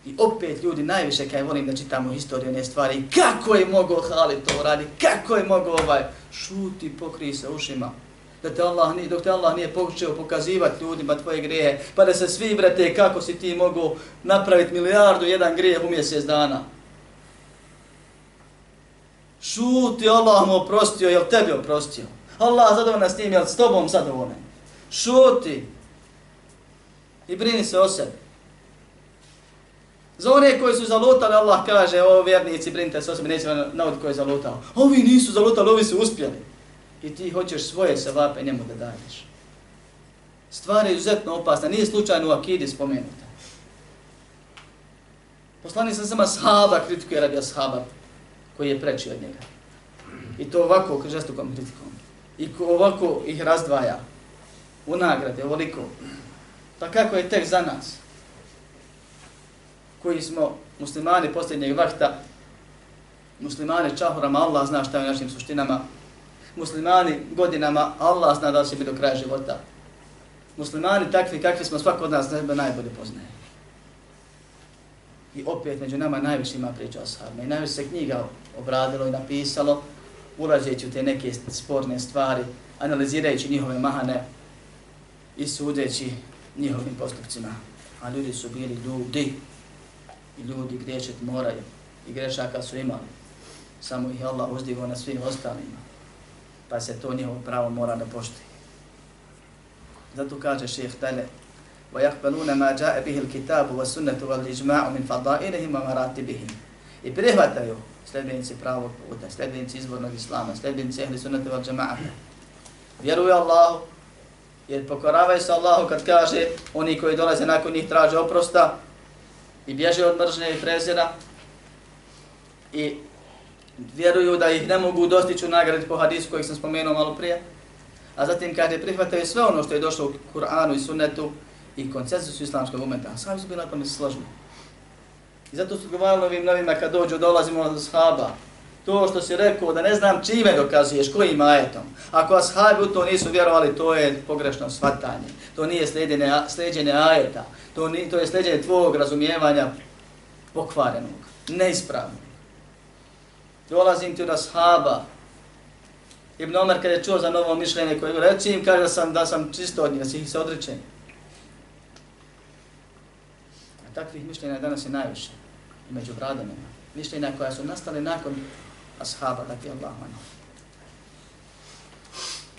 I opet ljudi najviše kaj volim da čitamo historiju ne stvari, kako je mogao Halid to radi, kako je mogao ovaj, šuti, pokrij se ušima, da te Allah nije, dok te Allah nije počeo pokazivati ljudima tvoje greje, pa da se svi brate kako si ti mogu napraviti milijardu jedan grijeh u mjesec dana. Šuti, Allah mu oprostio, jel tebi oprostio? Allah zadovoljan s tim, jel s tobom zadovoljan? Šuti. I brini se o sebi. Za one koji su zalutali, Allah kaže, o vjernici, brinite se o sebi, neće vam navoditi koji je zalutao. Ovi nisu zalutali, ovi su uspjeli. I ti hoćeš svoje sevape njemu da daješ. Stvar je izuzetno opasna, nije slučajno u akidi spomenuta. Poslani sam sama sahaba kritikuje radi sahaba koji je preči od njega. I to ovako, žestokom kritikom. I ovako ih razdvaja u nagrade, ovoliko. Pa kako je tek za nas? koji smo muslimani posljednjeg vakta, muslimani čahurama, Allah zna šta je u našim suštinama, muslimani godinama, Allah zna da će biti do kraja života. Muslimani takvi kakvi smo svako od nas nebe najbolje poznaje. I opet među nama najviše ima priča o sahabima i najviše se knjiga obradilo i napisalo, ulazeći u te neke sporne stvari, analizirajući njihove mahane i sudeći njihovim postupcima. A ljudi su bili ljudi, i ljudi grešet moraju i grešaka su imali. Samo ih Allah uzdigo na svim ostalima Pa se to njihovo pravo mora da poštuje. Zato kaže šeheh dalje وَيَحْبَلُونَ مَا جَاءَ بِهِ الْكِتَابُ وَسُنَّةُ وَالْإِجْمَاعُ مِنْ فَضَائِلِهِمْ وَمَرَاتِبِهِمْ I prihvataju sljedbenici pravog puta, sljedbenici izvornog islama, sljedbenici ehli sunnata wal džemaata. Vjeruju Allahu, jer pokoravaju se Allahu kad kaže oni koji dolaze nakon njih traže oprosta, i bježe od mržnje i prezira i vjeruju da ih ne mogu dostići u nagradi po hadisu kojih sam spomenuo malo prije. A zatim kaže prihvataju sve ono što je došlo u Kur'anu i sunnetu i koncesus islamskog umeta. Sami su bili na tome složni. I zato su govorili ovim novima kad dođu, dolazimo od sahaba. To što si rekao da ne znam čime dokazuješ, kojim ajetom. Ako ashabi u to nisu vjerovali, to je pogrešno shvatanje. To nije sljeđenje, sljeđenje ajeta. To, ni, to je sljeđenje tvojeg razumijevanja pokvarenog, neispravnog. Dolazim ti od ashaba. Ibn Omer kada je čuo za novo mišljenje koje reći im, kaže da sam, da sam čisto od njih, da si ih se odrećen. A takvih mišljenja danas je najviše među bradanima. Mišljenja koja su nastale nakon ashaba, dakle Allah manu.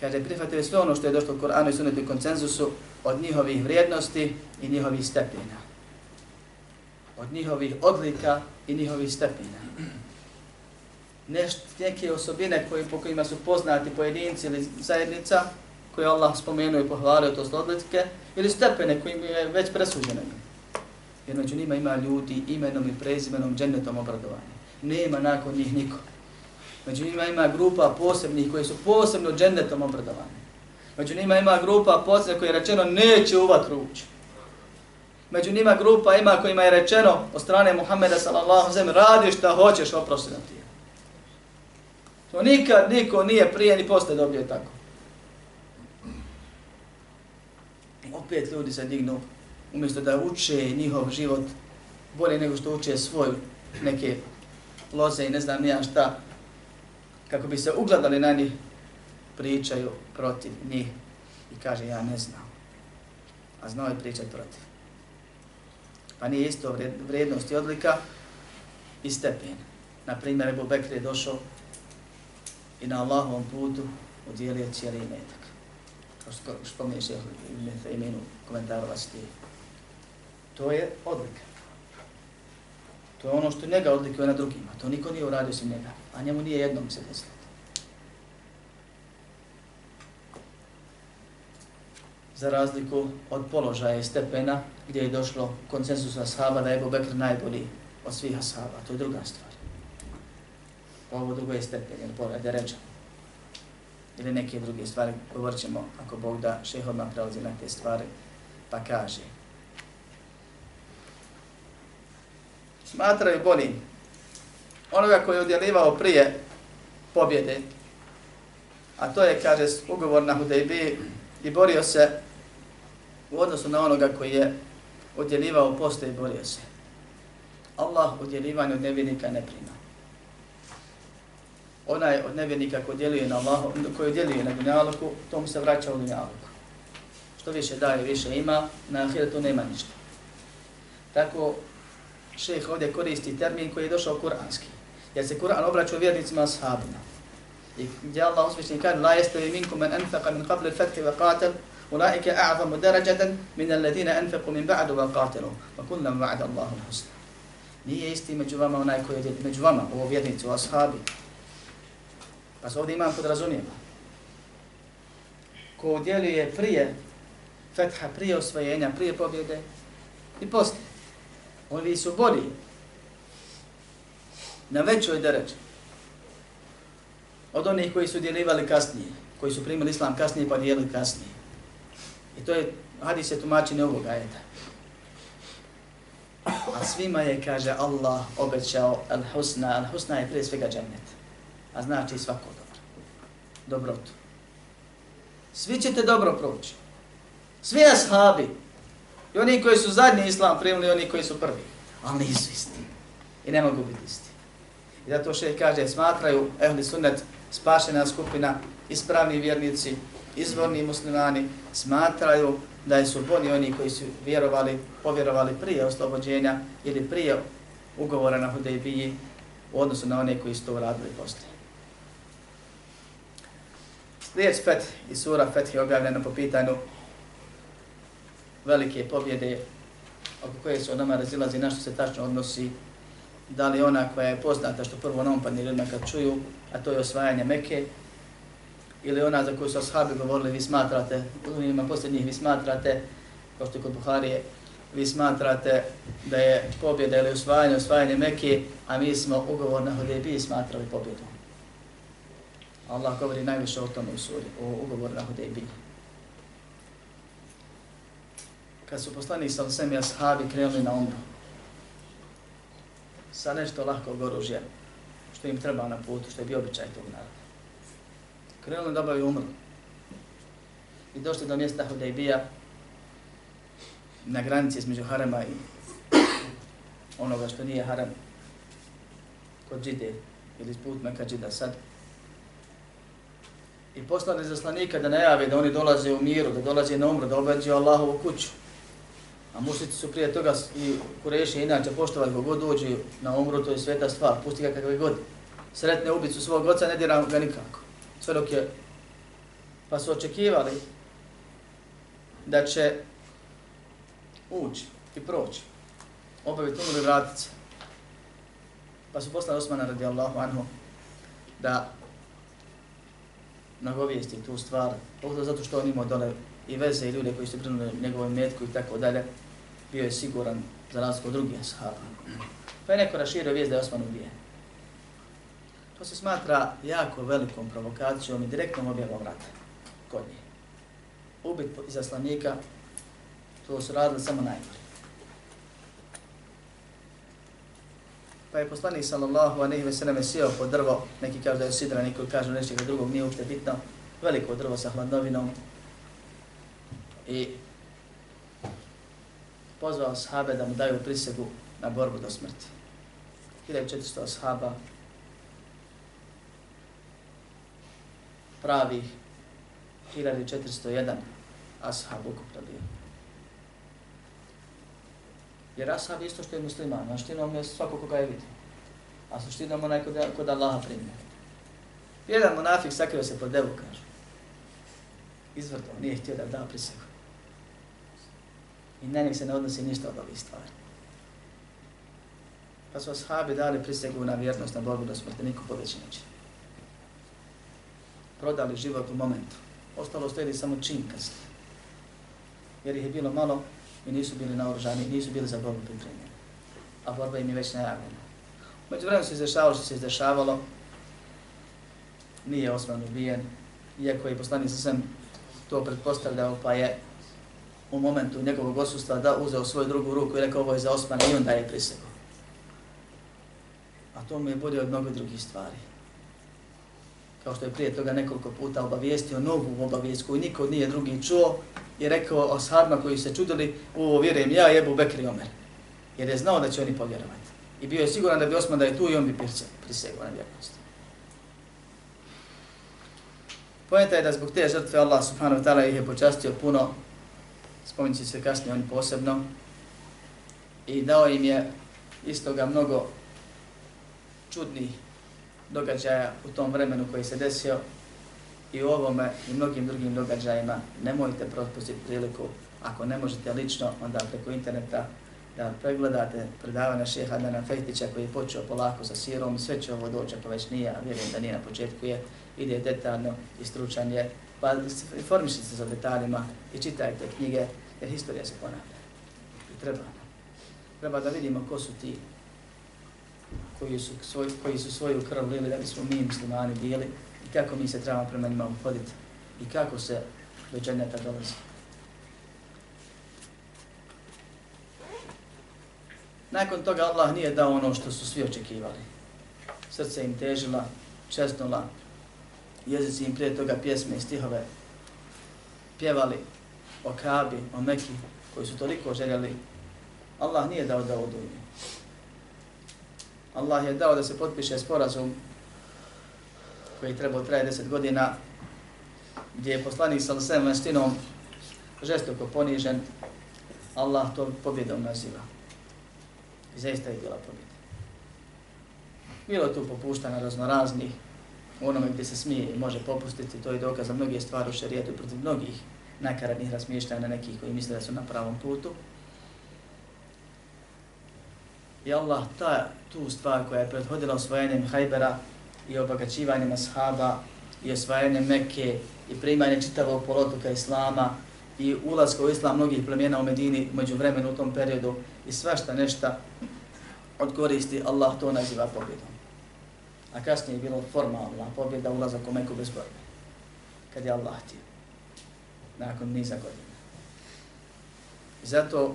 Kaže, prihvatili sve ono što je došlo u Koranu i sunetu i koncenzusu od njihovih vrijednosti i njihovih stepena. Od njihovih odlika i njihovih stepena. Nešt, neke osobine koje, po kojima su poznati pojedinci ili zajednica, koje Allah spomenuo i pohvalio to odlike, ili stepene kojim je već presuđeno. Jer među njima ima ljudi imenom i prezimenom, džennetom obradovanja. Nema nakon njih niko. Među njima ima grupa posebnih koji su posebno džennetom obradovani. Među njima ima grupa posebnih koji je rečeno neće u vatru ući. Među njima grupa ima kojima je rečeno od strane Muhammeda sallallahu alejhi radi šta hoćeš, oprosti nam ti. To nikad niko nije prije ni posle dobio tako. I Opet ljudi se dignu umjesto da uče njihov život bolje nego što uče svoj neke loze i ne znam nija šta, kako bi se ugledali na njih, pričaju protiv njih i kaže ja ne znam. A znao je pričati protiv. Pa nije isto vrijednost i odlika i stepen. Naprimjer, Ebu Bekri je došao i na Allahovom putu udjelio cijeli imetak. Kao što spomniješ je imenu komentarova stije. To je odlika. To je ono što njega odlikuje na drugima. To niko nije uradio sem njega. A njemu nije jednom se desilo. Za razliku od položaja i stepena gdje je došlo konsensus ashaba da je Ebu Bekr najbolji od svih ashaba. To je druga stvar pa Ovo drugo je stepen, jer pored ređa. Ili neke druge stvari govorit ćemo, ako Bog da šeh odmah prelazi na te stvari, pa kaže. Smatraju boli onoga koji je udjelivao prije pobjede, a to je, kaže, ugovor na Hudejbi i borio se u odnosu na onoga koji je udjelivao postoje i borio se. Allah udjelivanje od nevjernika ne prima onaj od nevjernika koji djeluje na Allahu, koji djeluje na dunjaluku, to mu se vraća u dunjaluku. Što više daje, više ima, na ahiretu nema ništa. Tako šeh ovdje koristi termin koji je došao kuranski. Jer se Kur'an obraća vjernicima ashabima. I gdje Allah uzvišnji kaže, la jeste vi minkum men anfaqa min qabli l-fathi wa qatal, ulaike a'zamu darađadan min alladina anfaqu min ba'du wa qatalu, wa kullam ba'da Allahu husna. Nije isti među vama onaj koji je među vama, ovo vjernici, ashabi, Pa se ovdje imam podrazumijeva. Ko djeluje prije fetha, prije osvojenja, prije pobjede i poslije. Oni su bolji na većoj deređi od onih koji su djelivali kasnije, koji su primili islam kasnije pa dijelili kasnije. I to je hadis je tumačenje ovog ajeta. A svima je, kaže Allah, obećao al-husna. Al-husna je prije svega džennet a znači svako. Dobrotu. Svi ćete dobro proći. Svi ashabi. I oni koji su zadnji islam primili, oni koji su prvi. Ali nisu isti. I ne mogu biti isti. I zato še kaže, smatraju ehli sunnet spašena skupina, ispravni vjernici, izvorni muslimani, smatraju da su bolji oni koji su vjerovali, povjerovali prije oslobođenja ili prije ugovora na Hudejbiji u odnosu na one koji su to uradili poslije. Riječ Feth i sura Feth je objavljena po pitanju velike pobjede oko koje se onama razilazi na što se tačno odnosi da li ona koja je poznata što prvo nam umpadni ljudima kad čuju, a to je osvajanje Mekke, ili ona za koju su ashabi govorili, vi smatrate, u njima posljednjih vi smatrate, kao što je kod Buharije, vi smatrate da je pobjeda ili osvajanje, osvajanje Mekke, a mi smo ugovor na Hudebi smatrali pobjedom. Allah govori najviše o tome u suri, o ugovoru na Hudejbi. Kad su poslani sa osem i ashabi krenuli na umru, sa nešto lahkog oružja, što im treba na putu, što je bio običaj tog naroda. Krenuli da obavio umru. I došli do mjesta Hudejbija, na granici između Harema i onoga što nije Harem, kod Džide, ili put Meka Džida sad. I poslali zaslanika da najave da oni dolaze u miru, da dolaze na umru, da obeđu Allahovu kuću. A mušici su prije toga i Kureši inače poštovali kogod dođe na umru, to je sveta stvar, pusti ga kakve god. Sretne ubicu svog oca, ne dira ga nikako. Sve dok je... Pa su očekivali da će ući i proći, obaviti umru i vratiti se. Pa su poslali Osmana radijallahu anhu da nagovijesti tu stvar, pogotovo zato što on imao dole i veze i ljude koji su brinuli njegovom metku i tako dalje, bio je siguran za razliku od drugih ashaba. Pa je neko raširio vijest da je Osman ubijen. To se smatra jako velikom provokacijom i direktnom objavom rata kod njih. Ubit izaslanika, to su radili samo najgore. Pa je poslanik sallallahu alejhi ve sellem sjeo pod drvo, neki kažu da je sidra, neki kažu nečega drugog, nije uopšte bitno, veliko drvo sa hladnovinom. I pozvao sahabe da mu daju prisegu na borbu do smrti. 1400 ashaba pravih 1401 ashab ukupno bio. Jer ashab isto što je musliman, a štinom je svako koga je vidio. A suštinom onaj kod, kod Allaha primio. Jedan monafik sakrio se pod devu, kaže. Izvrto, nije htio da da prisegu i na njeg se ne odnosi ništa od ovih stvari. Pa su ashabi dali prisegu na vjernost na borbu do smrti, niko poveći neće. Prodali život u momentu. Ostalo stojili samo činkast. Jer ih je bilo malo i nisu bili naoružani, nisu bili za borbu pripremljeni. A borba im je već najavljena. Među vremenu se izdešavalo što se izdešavalo. Nije Osman ubijen, iako je poslanik sa sam to pretpostavljao, pa je u momentu njegovog osustva da uzeo svoju drugu ruku i rekao ovo je za Osmana i onda je prisegao. A to mu je bolje od mnogo drugih stvari. Kao što je prije toga nekoliko puta obavijestio novu obavijest koju niko nije drugi čuo i rekao o sahabima koji se čudili u ovo vjerujem ja jebu Bekri i Omer. Jer je znao da će oni povjerovati. I bio je siguran da bi Osman da je tu i on bi prisegao na vjernost. Pojenta je da zbog te žrtve Allah subhanahu wa ta'ala ih je počastio puno spominci se kasnije oni posebno, i dao im je istoga mnogo čudnih događaja u tom vremenu koji se desio i u ovome i mnogim drugim događajima. Nemojte propustiti priliku, ako ne možete lično, onda preko interneta da pregledate predavanje šeha Adana Fejtića koji je počeo polako sa sirom, sve će ovo doći ako već nije, a vjerujem da nije na početku je, ide detaljno i stručan je, pa informišite se za detaljima i čitajte knjige, jer historija se ponavlja. I treba Treba da vidimo ko su ti koji su, svoj, koji su svoju krv lili da bismo mi muslimani bili i kako mi se trebamo prema njima uhoditi i kako se do dženeta dolazi. Nakon toga Allah nije dao ono što su svi očekivali. Srce im težila, česnula, jezici im prije toga pjesme i stihove pjevali, o Kabi, o Meki, koji su toliko željeli, Allah nije dao da odu Allah je dao da se potpiše sporazum koji trebao traje deset godina, gdje je poslanik sa svem vanštinom žestoko ponižen, Allah to pobjedom naziva. I zaista je bila pobjeda. Bilo tu popuštana raznoraznih, u onome gdje se smije i može popustiti, to je dokaz za mnoge stvari u šarijetu protiv mnogih nakaradnih razmišljanja nekih koji misle da su na pravom putu. I Allah ta tu stvar koja je prethodila osvojenjem Hajbera i obogaćivanjem ashaba i osvajanjem Mekke i primanje čitavog polotoka Islama i ulazka u Islam mnogih plemena u Medini među vremenu u tom periodu i svašta nešta od koristi, Allah to naziva pobjedom. A kasnije je bilo formalna pobjeda ulazak u Meku bez borbe. Kad je Allah htio nakon niza godina. I zato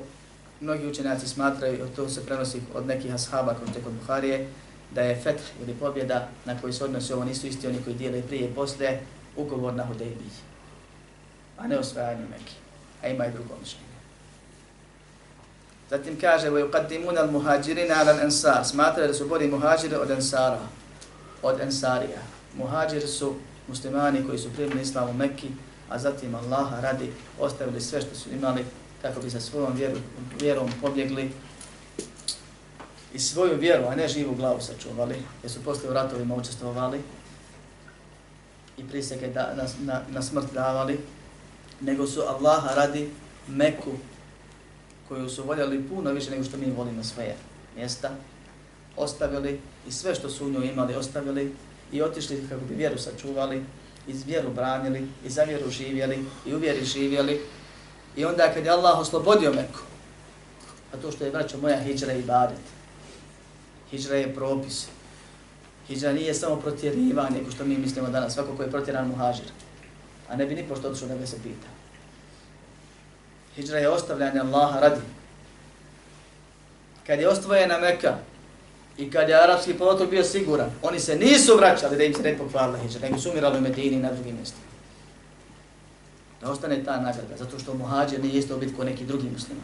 mnogi učenjaci smatraju, i to se prenosi od nekih ashaba, kao te kod Buharije, da je feth ili pobjeda na koji se odnosi ovo nisu isti oni koji dijeli prije i poslije ugovor na Hudejbiji, a ne osvajanje Mekke, a ima i drugo mišljenje. Zatim kaže, وَيُقَدِّمُونَ الْمُهَاجِرِينَ عَلَى الْأَنْسَارِ Smatraju da su bolji muhađiri od Ensara, od Ensarija. Muhađiri su muslimani koji su primili islam u Mekki, a zatim Allaha radi ostavili sve što su imali kako bi sa svojom vjeru, vjerom pobjegli i svoju vjeru, a ne živu glavu sačuvali, jer su posle u ratovima učestvovali i priseke da, na, na, na smrt davali, nego su Allaha radi Meku koju su voljeli puno više nego što mi volimo svoje mjesta, ostavili i sve što su u njoj imali ostavili i otišli kako bi vjeru sačuvali, iz vjeru branili, i za vjeru živjeli, i u vjeri živjeli. I onda kad je Allah oslobodio Meku, a to što je vraćao moja hijđra i badet, hijđra je propis, hijđra nije samo protjerivanje, nego što mi mislimo danas, svako ko je protjeran muhađir, a ne bi niko što odšao da ga se pita. Hijđra je ostavljanje Allaha radi. Kad je ostvojena Meka i kad je arapski polotok bio siguran, oni se nisu vraćali da im se ne pokvarila hijđra, nego su umirali u Medini na drugim mjestima. Da ostane ta nagrada, zato što muhađir nije isto biti ko neki drugi muslima.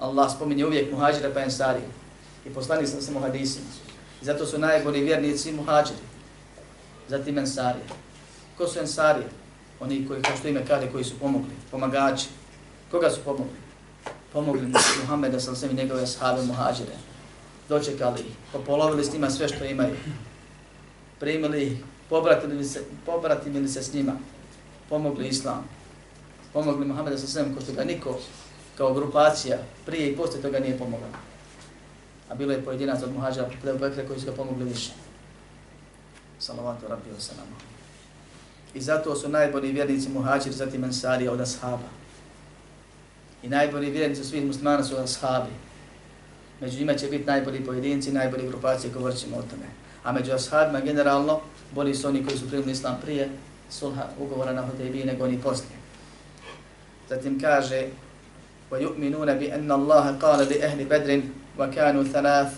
Allah spominje uvijek muhađira pa ensarije. I poslani sam se muhadisima. I zato su najbolji vjernici muhađiri. Zatim ensarije. Ko su ensarije? Oni koji, kao što ime kaže, koji su pomogli, pomagači. Koga su pomogli? Pomogli Muhammeda sam sam i njegove sahabe muhađire. Dočekali ih, popolovili s njima sve što imaju. Primili ih, pobratili se, pobratili se s njima. Pomogli islamu Pomogli Muhammeda sa svem, ko što ga niko kao grupacija prije i poslije toga nije pomogla. A bilo je pojedinac od muhađa Plevu Bekre koji su ga pomogli više. Salavatu rabbi wa salamu. I zato su najbolji vjernici muhađir, zatim ansarija od ashaba i najbolji vjernici svih muslimana su ashabi. Među njima će biti najbolji pojedinci, najbolji grupacije, govorit ćemo o tome. A među ashabima generalno, bolji su oni koji su primili islam prije sulha ugovora na Hudejbiji nego oni poslije. Zatim kaže وَيُؤْمِنُونَ بِأَنَّ اللَّهَ قَالَ لِأَهْلِ بَدْرٍ وَكَانُوا ثَلَاثَ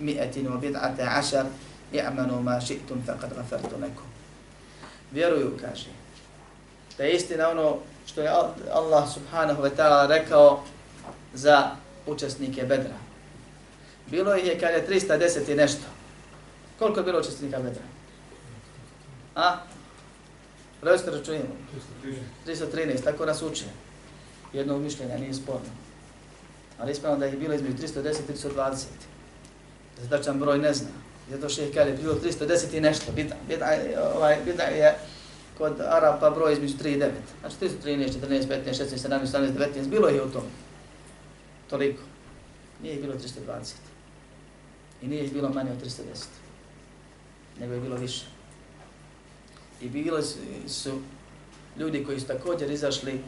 مِئَةٍ وَبِدْعَةَ عَشَرٍ اِعْمَنُوا مَا شِئْتُمْ فَقَدْ غَفَرْتُ لَكُمْ Vjeruju, kaže, da je istina ono što je Allah subhanahu wa ta'ala rekao za učesnike Bedra. Bilo ih je kad je 310 i nešto. Koliko je bilo učesnika Bedra? A? Broj ste računimo. 313, tako nas uče. Jedno mišljenja nije sporno. Ali ispravno da je bilo između 310 i 320. Zadačan broj ne zna. Zato što je kada je bilo 310 i nešto. Bida, bida, ovaj, bida je kod Arapa broj između 3 i 9. Znači 313, 14, 15, 16, 17, 18, 19, bilo je u tom. Toliko. Nije bilo 320. I nije bilo manje od 310. Nego je bilo više. I bilo su ljudi koji su također izašli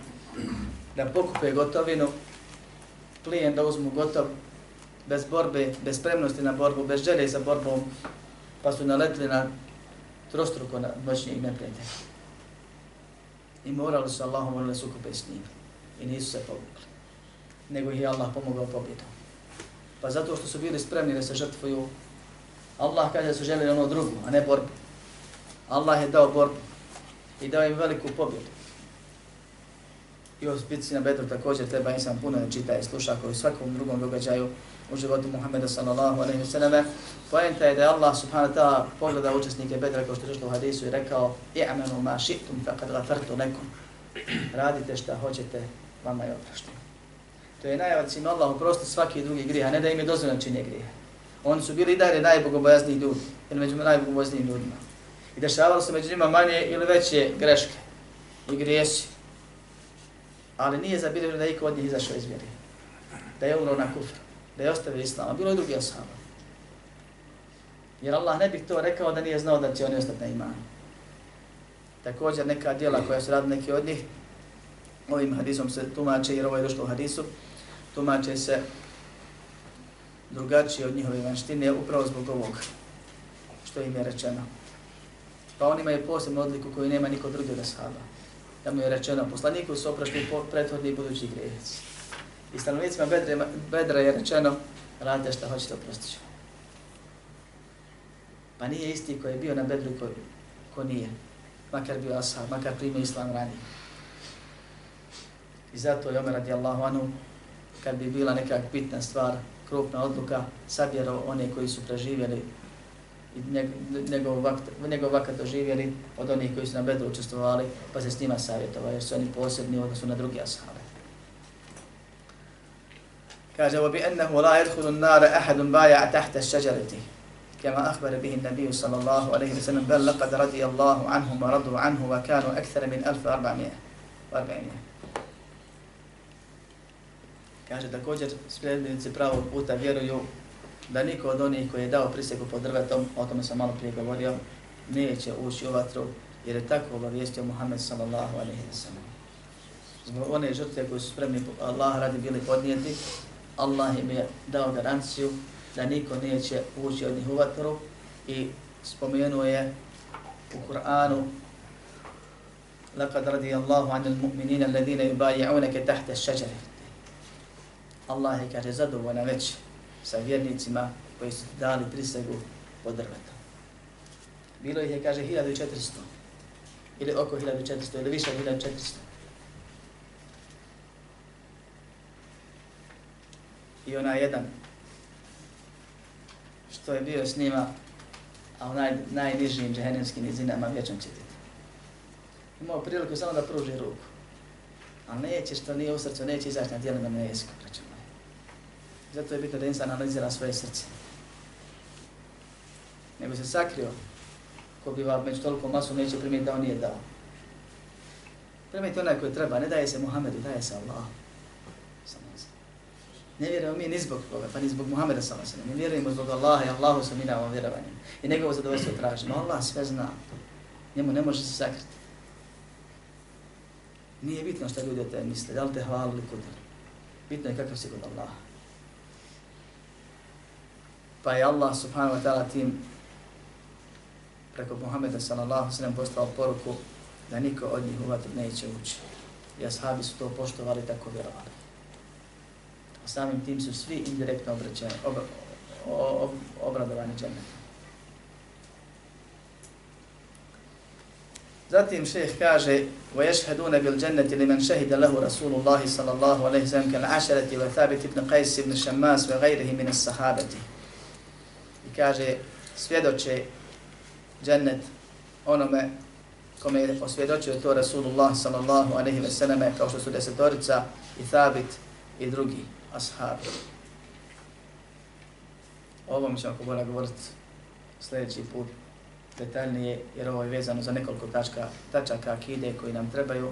da pokupe gotovinu, plijen da uzmu gotov, bez borbe, bez spremnosti na borbu, bez želje za borbom, pa su naletili na trostruko na moćnijeg neprijatelja i morali su Allahom morali sukobe s njim i nisu se povukli. Nego ih je Allah pomogao pobjedom. Pa zato što su bili spremni da se žrtvuju, Allah kaže da su željeli ono drugo, a ne borbu. Allah je dao borbu i dao im veliku pobjedu. I o bitci na Bedru također treba insan puno da čita i sluša koji i svakom drugom događaju u životu Muhammeda sallallahu alaihi wa sallam. Poenta je da je Allah subhanahu wa ta'ala pogleda učesnike Bedra kao što je u hadisu i rekao i'amenu ma ši'tum faqad ghafartu nekom. Radite šta hoćete, vama je oprošteno. To je najava da će im Allah oprosti svaki drugi grijeh, a ne da im je dozvoljeno činje grije. Oni su bili i dalje najbogobojazniji ljudi, ili među najbogobojaznijim ljudima. I dešavalo se među njima manje ili veće greške i grijesi. Ali nije zabilježeno da je iko od njih izašao iz vjere, Da je umro na kufru da je ostavio islama, bilo je drugi ashaba. Jer Allah ne bih to rekao da nije znao da će oni ostati na imanu. Također neka djela koja su radili neki od njih, ovim hadisom se tumače, jer ovo je došlo u hadisu, tumače se drugačije od njihove vanštine, upravo zbog ovog što im je rečeno. Pa oni imaju posebnu odliku koju nema niko drugi od ashaba. Da mu je rečeno, poslaniku su oprašli prethodni budući greheci. I stanovnicima Bedra, Bedra je rečeno, radite šta hoćete, oprostit ću. Pa nije isti koji je bio na bedru ko, ko nije. Makar bio ashab, makar primio islam ranije. I zato je Omer radijallahu anu, kad bi bila neka bitna stvar, krupna odluka, sabjerao one koji su preživjeli i njegov vakt, njegov vakat doživjeli od onih koji su na bedru učestvovali, pa se s njima savjetovali, jer su oni posebni u odnosu na drugi ashabe. Kaže, وَبِأَنَّهُ لَا يَدْخُلُ النَّارَ أَحَدٌ بَايَعَ تَحْتَ الشَّجَرَةِ كما أخبر به النبي صلى الله عليه وسلم بل لقد رضي الله عنهم ورضوا عنه وكانوا أكثر من 1400 Kaže također sljednici pravog puta vjeruju da niko od onih koji je dao prisegu pod drvetom, o tome sam malo prije govorio, neće ući u vatru jer je tako obavijestio Muhammed sallallahu alaihi wa sallam. Zbog one žrtve koje su spremni Allah radi bili podnijeti, Allah im je dao garanciju da niko neće ući od njih u vatru i spomenuo je u Kur'anu لقد رضي الله عن المؤمنين الذين يبايعونك تحت الشجرة Allah je kaže zadovoljan već sa vjernicima koji su dali prisegu pod drvetom. Bilo ih je, kaže, 1400. Ili oko 1400, ili više od 1400. I ona jedan što je bio s njima, a u naj, najnižim džehennemskim nizinama vječno će biti. Imao priliku samo da pruži ruku. A neće što nije u srcu, neće izaći na dijelima na. Zato je bitno da insan analizira svoje srce. Nego se sakrio, ko bi vam među toliko masu neće primiti da on nije dao. Primiti onaj koji treba, ne daje se Muhammedu, daje se Allah. Ne vjerujemo mi ni zbog toga, pa ni zbog Muhammeda samo se Ne vjerujemo zbog Allaha i Allahu sa mina ovom vjerovanju. I njegovo zadovoljstvo tražimo. Allah sve zna. Njemu ne može se sakriti. Nije bitno što ljudi o te misle, da li te hvalili kudar. Bitno je kakav si kod Allaha pa je Allah subhanahu wa ta'ala tim preko Muhammeda sallallahu sallam postao poruku da niko od njih uvat neće ući. I ashabi su to poštovali tako vjerovali. A samim tim su svi indirektno obraćeni, ob, ob, ob, obradovani džennetom. Zatim šejh kaže: "Ve بِالْجَنَّةِ bil شَهِدَ لَهُ رَسُولُ اللَّهِ Rasulullah sallallahu alayhi wa sallam kal Ashara ibn Thabit ibn Qais ibn Shammas min. I kaže, svjedoče džennet onome kome je osvjedočio to Rasulullah sallallahu alaihi ve selleme kao što su desetorica i Thabit i drugi ashabi. O ovom ćemo ako Bora govoriti sljedeći put detaljnije jer ovo je vezano za nekoliko tačka, tačaka akide koji nam trebaju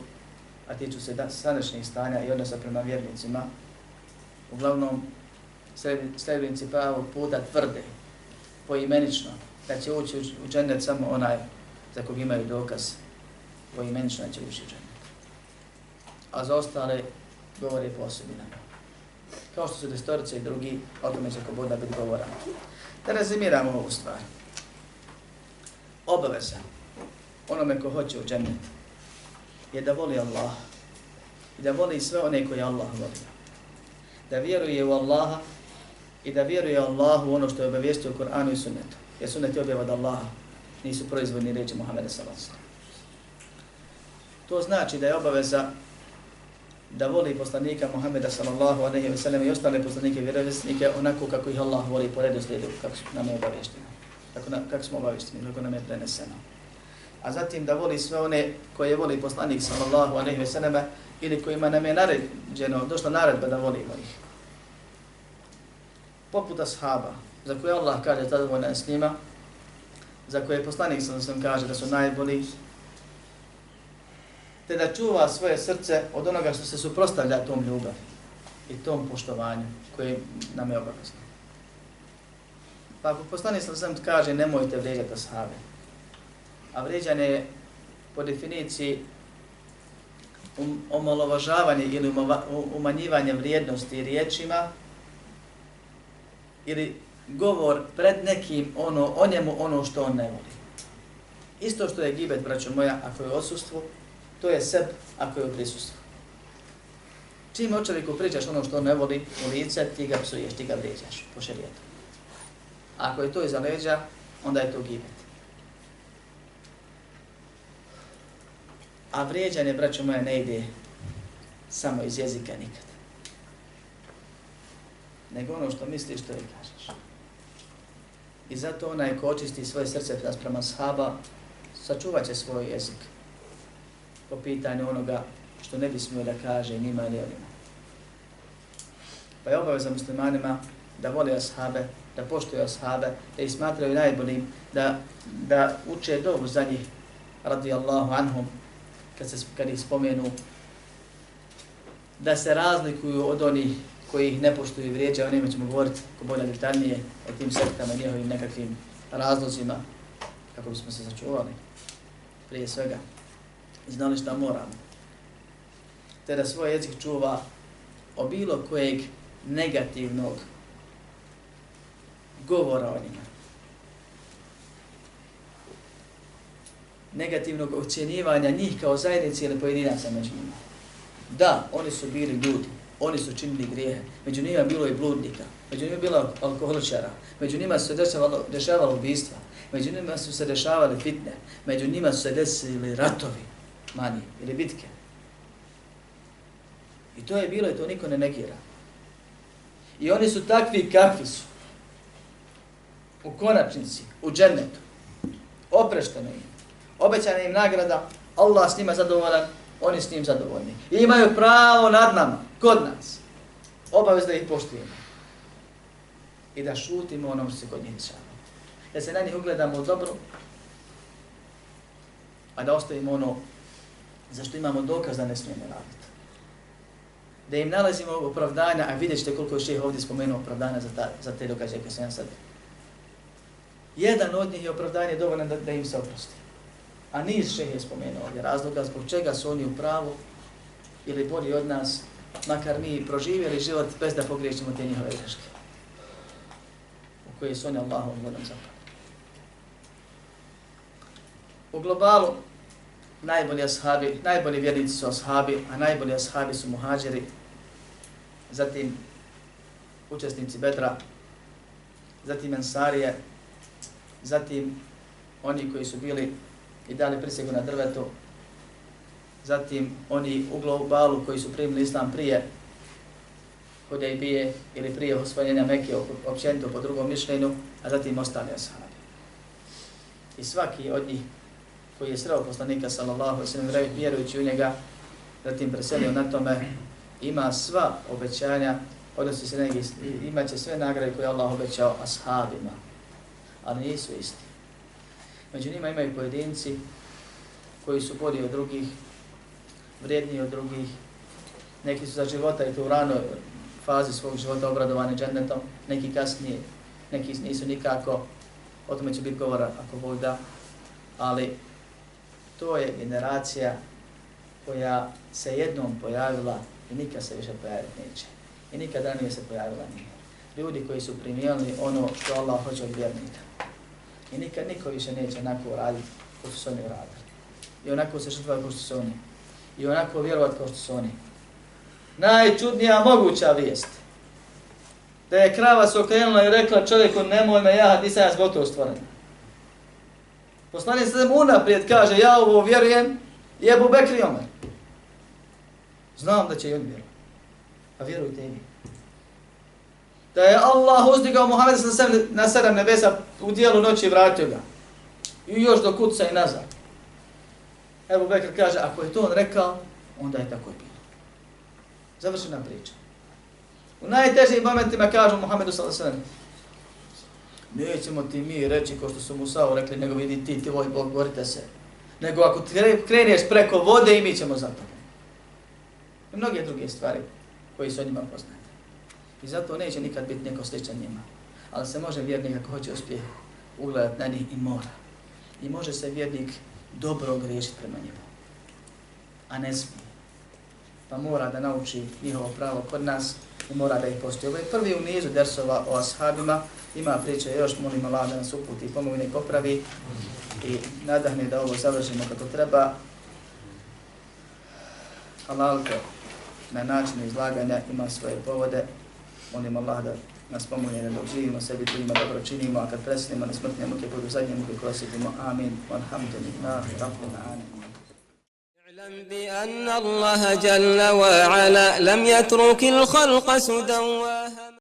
a tiču se sadašnjih stanja i odnosa prema vjernicima. Uglavnom, sljedbenici pravog puta tvrde poimenično da će ući u džennet samo onaj za kog imaju dokaz poimenično da će ući u džennet. A za ostale govore po osobinama. Kao što su destorice i drugi, o tome će ko biti govora. Da rezimiramo ovu stvar. Obaveza onome ko hoće u džennet je da voli Allah i da voli sve one koje Allah voli. Da vjeruje u Allaha i da vjeruje Allahu ono što je obavijestio u Koranu i Sunnetu. Jer Sunnet je objava od Allaha, nisu proizvodni reči Muhammeda s.a.v. To znači da je obaveza da voli poslanika Muhammeda sallallahu alejhi ve sellem i ostale poslanike vjerovjesnike onako kako ih Allah voli po redoslijedu kako nam je obavješteno. Kako, na, kako smo obavješteni, kako nam je preneseno. A zatim da voli sve one koje voli poslanik sallallahu alejhi ve sellem ili kojima nam je naređeno, došla naredba da volimo ih poput ashaba, za koje Allah kaže zadovoljna s njima, za koje poslanik sam sam kaže da su najbolji, te da čuva svoje srce od onoga što se suprostavlja tom ljubavi i tom poštovanju koje nam je obavezno. Pa ako poslanik sam sam kaže nemojte vrijeđati ashabe, a vrijeđanje je po definiciji um, omalovažavanje ili umanjivanje vrijednosti riječima, ili govor pred nekim ono, o njemu ono što on ne voli. Isto što je gibet, braćo moja, ako je odsustvu, to je seb ako je u prisustvu. Čim očeviku čovjeku pričaš ono što on ne voli u lice, ti ga psuješ, ti ga vrijeđaš po šerijetu. Ako je to iza leđa, onda je to gibet. A vrijeđanje, braćo moja, ne ide samo iz jezika nikad. Nego ono što misliš, to i kažeš. I zato onaj ko očisti svoje srce prema sahaba, sačuvat će svoj jezik po pitanju onoga što ne bi smio da kaže njima ili onima. Pa je obaveza muslimanima da vole ashabe, da poštuju ashabe, da ih smatraju najboljim, da, da uče dobu za njih, radijallahu anhum, kad, se, kad ih spomenu, da se razlikuju od onih koji ih ne poštuju i vrijeđa, o njima ćemo govoriti ko bolje detaljnije o tim sektama i njihovim nekakvim razlozima, kako bismo se začuvali prije svega i znali šta moramo. Te da svoj jezik čuva o bilo kojeg negativnog govora o njima. Negativnog ocjenjivanja njih kao zajednici ili pojedinaca među njima. Da, oni su bili ljudi, oni su činili grijehe, među njima bilo je bludnika, među njima bilo alkoholičara, među njima su dešavalo, dešavalo ubistva, među njima su se dešavale fitne, među njima su se desili ratovi, mani ili bitke. I to je bilo i to niko ne negira. I oni su takvi kakvi su. U konačnici, u džennetu. Oprešteno im. Obećana im nagrada, Allah s njima zadovoljan, oni s njim zadovoljni. I imaju pravo nad nama, kod nas. Obavez da ih poštujemo. I da šutimo onom se kod njih Da se na njih ugledamo dobro, a da ostavimo ono zašto imamo dokaz da ne smijemo raditi. Da im nalazimo opravdanja, a vidjet ćete koliko je šeh ovdje spomenuo opravdanja za, ta, za te događaje koje sam ja sad. Jedan od njih je opravdanje dovoljno da, da im se oprosti. A niz šeh je spomenuo ovdje razloga zbog čega su oni u pravu ili bolji od nas, makar mi proživjeli život bez da pogriješimo te njihove greške u koje su oni Allahom vodom zapali. U globalu, najbolji ashabi, najbolji vjernici su ashabi, a najbolji ashabi su muhađeri, zatim učesnici Bedra, zatim Ensarije, zatim oni koji su bili i dali prisegu na drvetu, zatim oni u globalu koji su primili islam prije Hudejbije ili prije osvojenja Mekke općenito po drugom mišljenju, a zatim ostali ashabi. I svaki od njih koji je sreo poslanika sallallahu alejhi ve vjerujući u njega, zatim preselio na tome, ima sva obećanja, odnosi se neki, ima će sve nagrade koje Allah obećao ashabima, ali nisu isti. Među njima imaju pojedinci koji su bolji od drugih, vrijedniji od drugih, neki su za života i to u ranoj fazi svog života obradovani džennetom, neki kasnije, neki nisu nikako, o tome će biti govora ako Bog da, ali to je generacija koja se jednom pojavila i nikad se više pojaviti neće. I nikad ranije se pojavila nije. Ljudi koji su primijeli ono što Allah hoće od vjernika. I nikad niko više neće onako raditi kao što su oni radili. I onako se žrtvati kao što su oni. I onako vjerovati kao što su oni. Najčudnija moguća vijest. Da je krava se okrenula i rekla čovjeku nemoj me jahat, nisam ja zgotovo stvoren. Poslanik se unaprijed kaže, ja ovo vjerujem, i Ebu Bekri Omer. Znam da će i on vjerovati. A vjerujte i mi. Da je Allah uzdigao Muhammed na sedam nebesa u dijelu noći i vratio ga. I još do kuca i nazad. Ebu Bekr kaže, ako je to on rekao, onda je tako i bilo. Završena priča. U najtežim momentima kažu Muhammedu sallallahu nećemo ti mi reći ko što su Musao rekli, nego vidi ti, ti voj Bog, borite se. Nego ako kreneš preko vode i mi ćemo zapati. I mnoge druge stvari koji su o njima poznate. I zato neće nikad biti neko sličan njima. Ali se može vjernik ako hoće uspjeh ugledat na njih i mora. I može se vjernik dobro griješiti prema njima. A ne smije. Pa mora da nauči njihovo pravo kod nas i mora da ih postoji. Ovo je prvi u nizu dersova o ashabima, ima priče još, molim Allah da nas uputi i pomogne i popravi i nadahne da ovo završimo kako treba. Halalko na način izlaganja ima svoje povode, molim Allah da nas pomogne da živimo sebi ljudima dobro činimo, a kad presnemo na smrtne muke budu zadnje muke koje osjetimo. Amin. Alhamdulillah. Rabbil alamin. بأن الله جل وعلا لم يترك الخلق سدى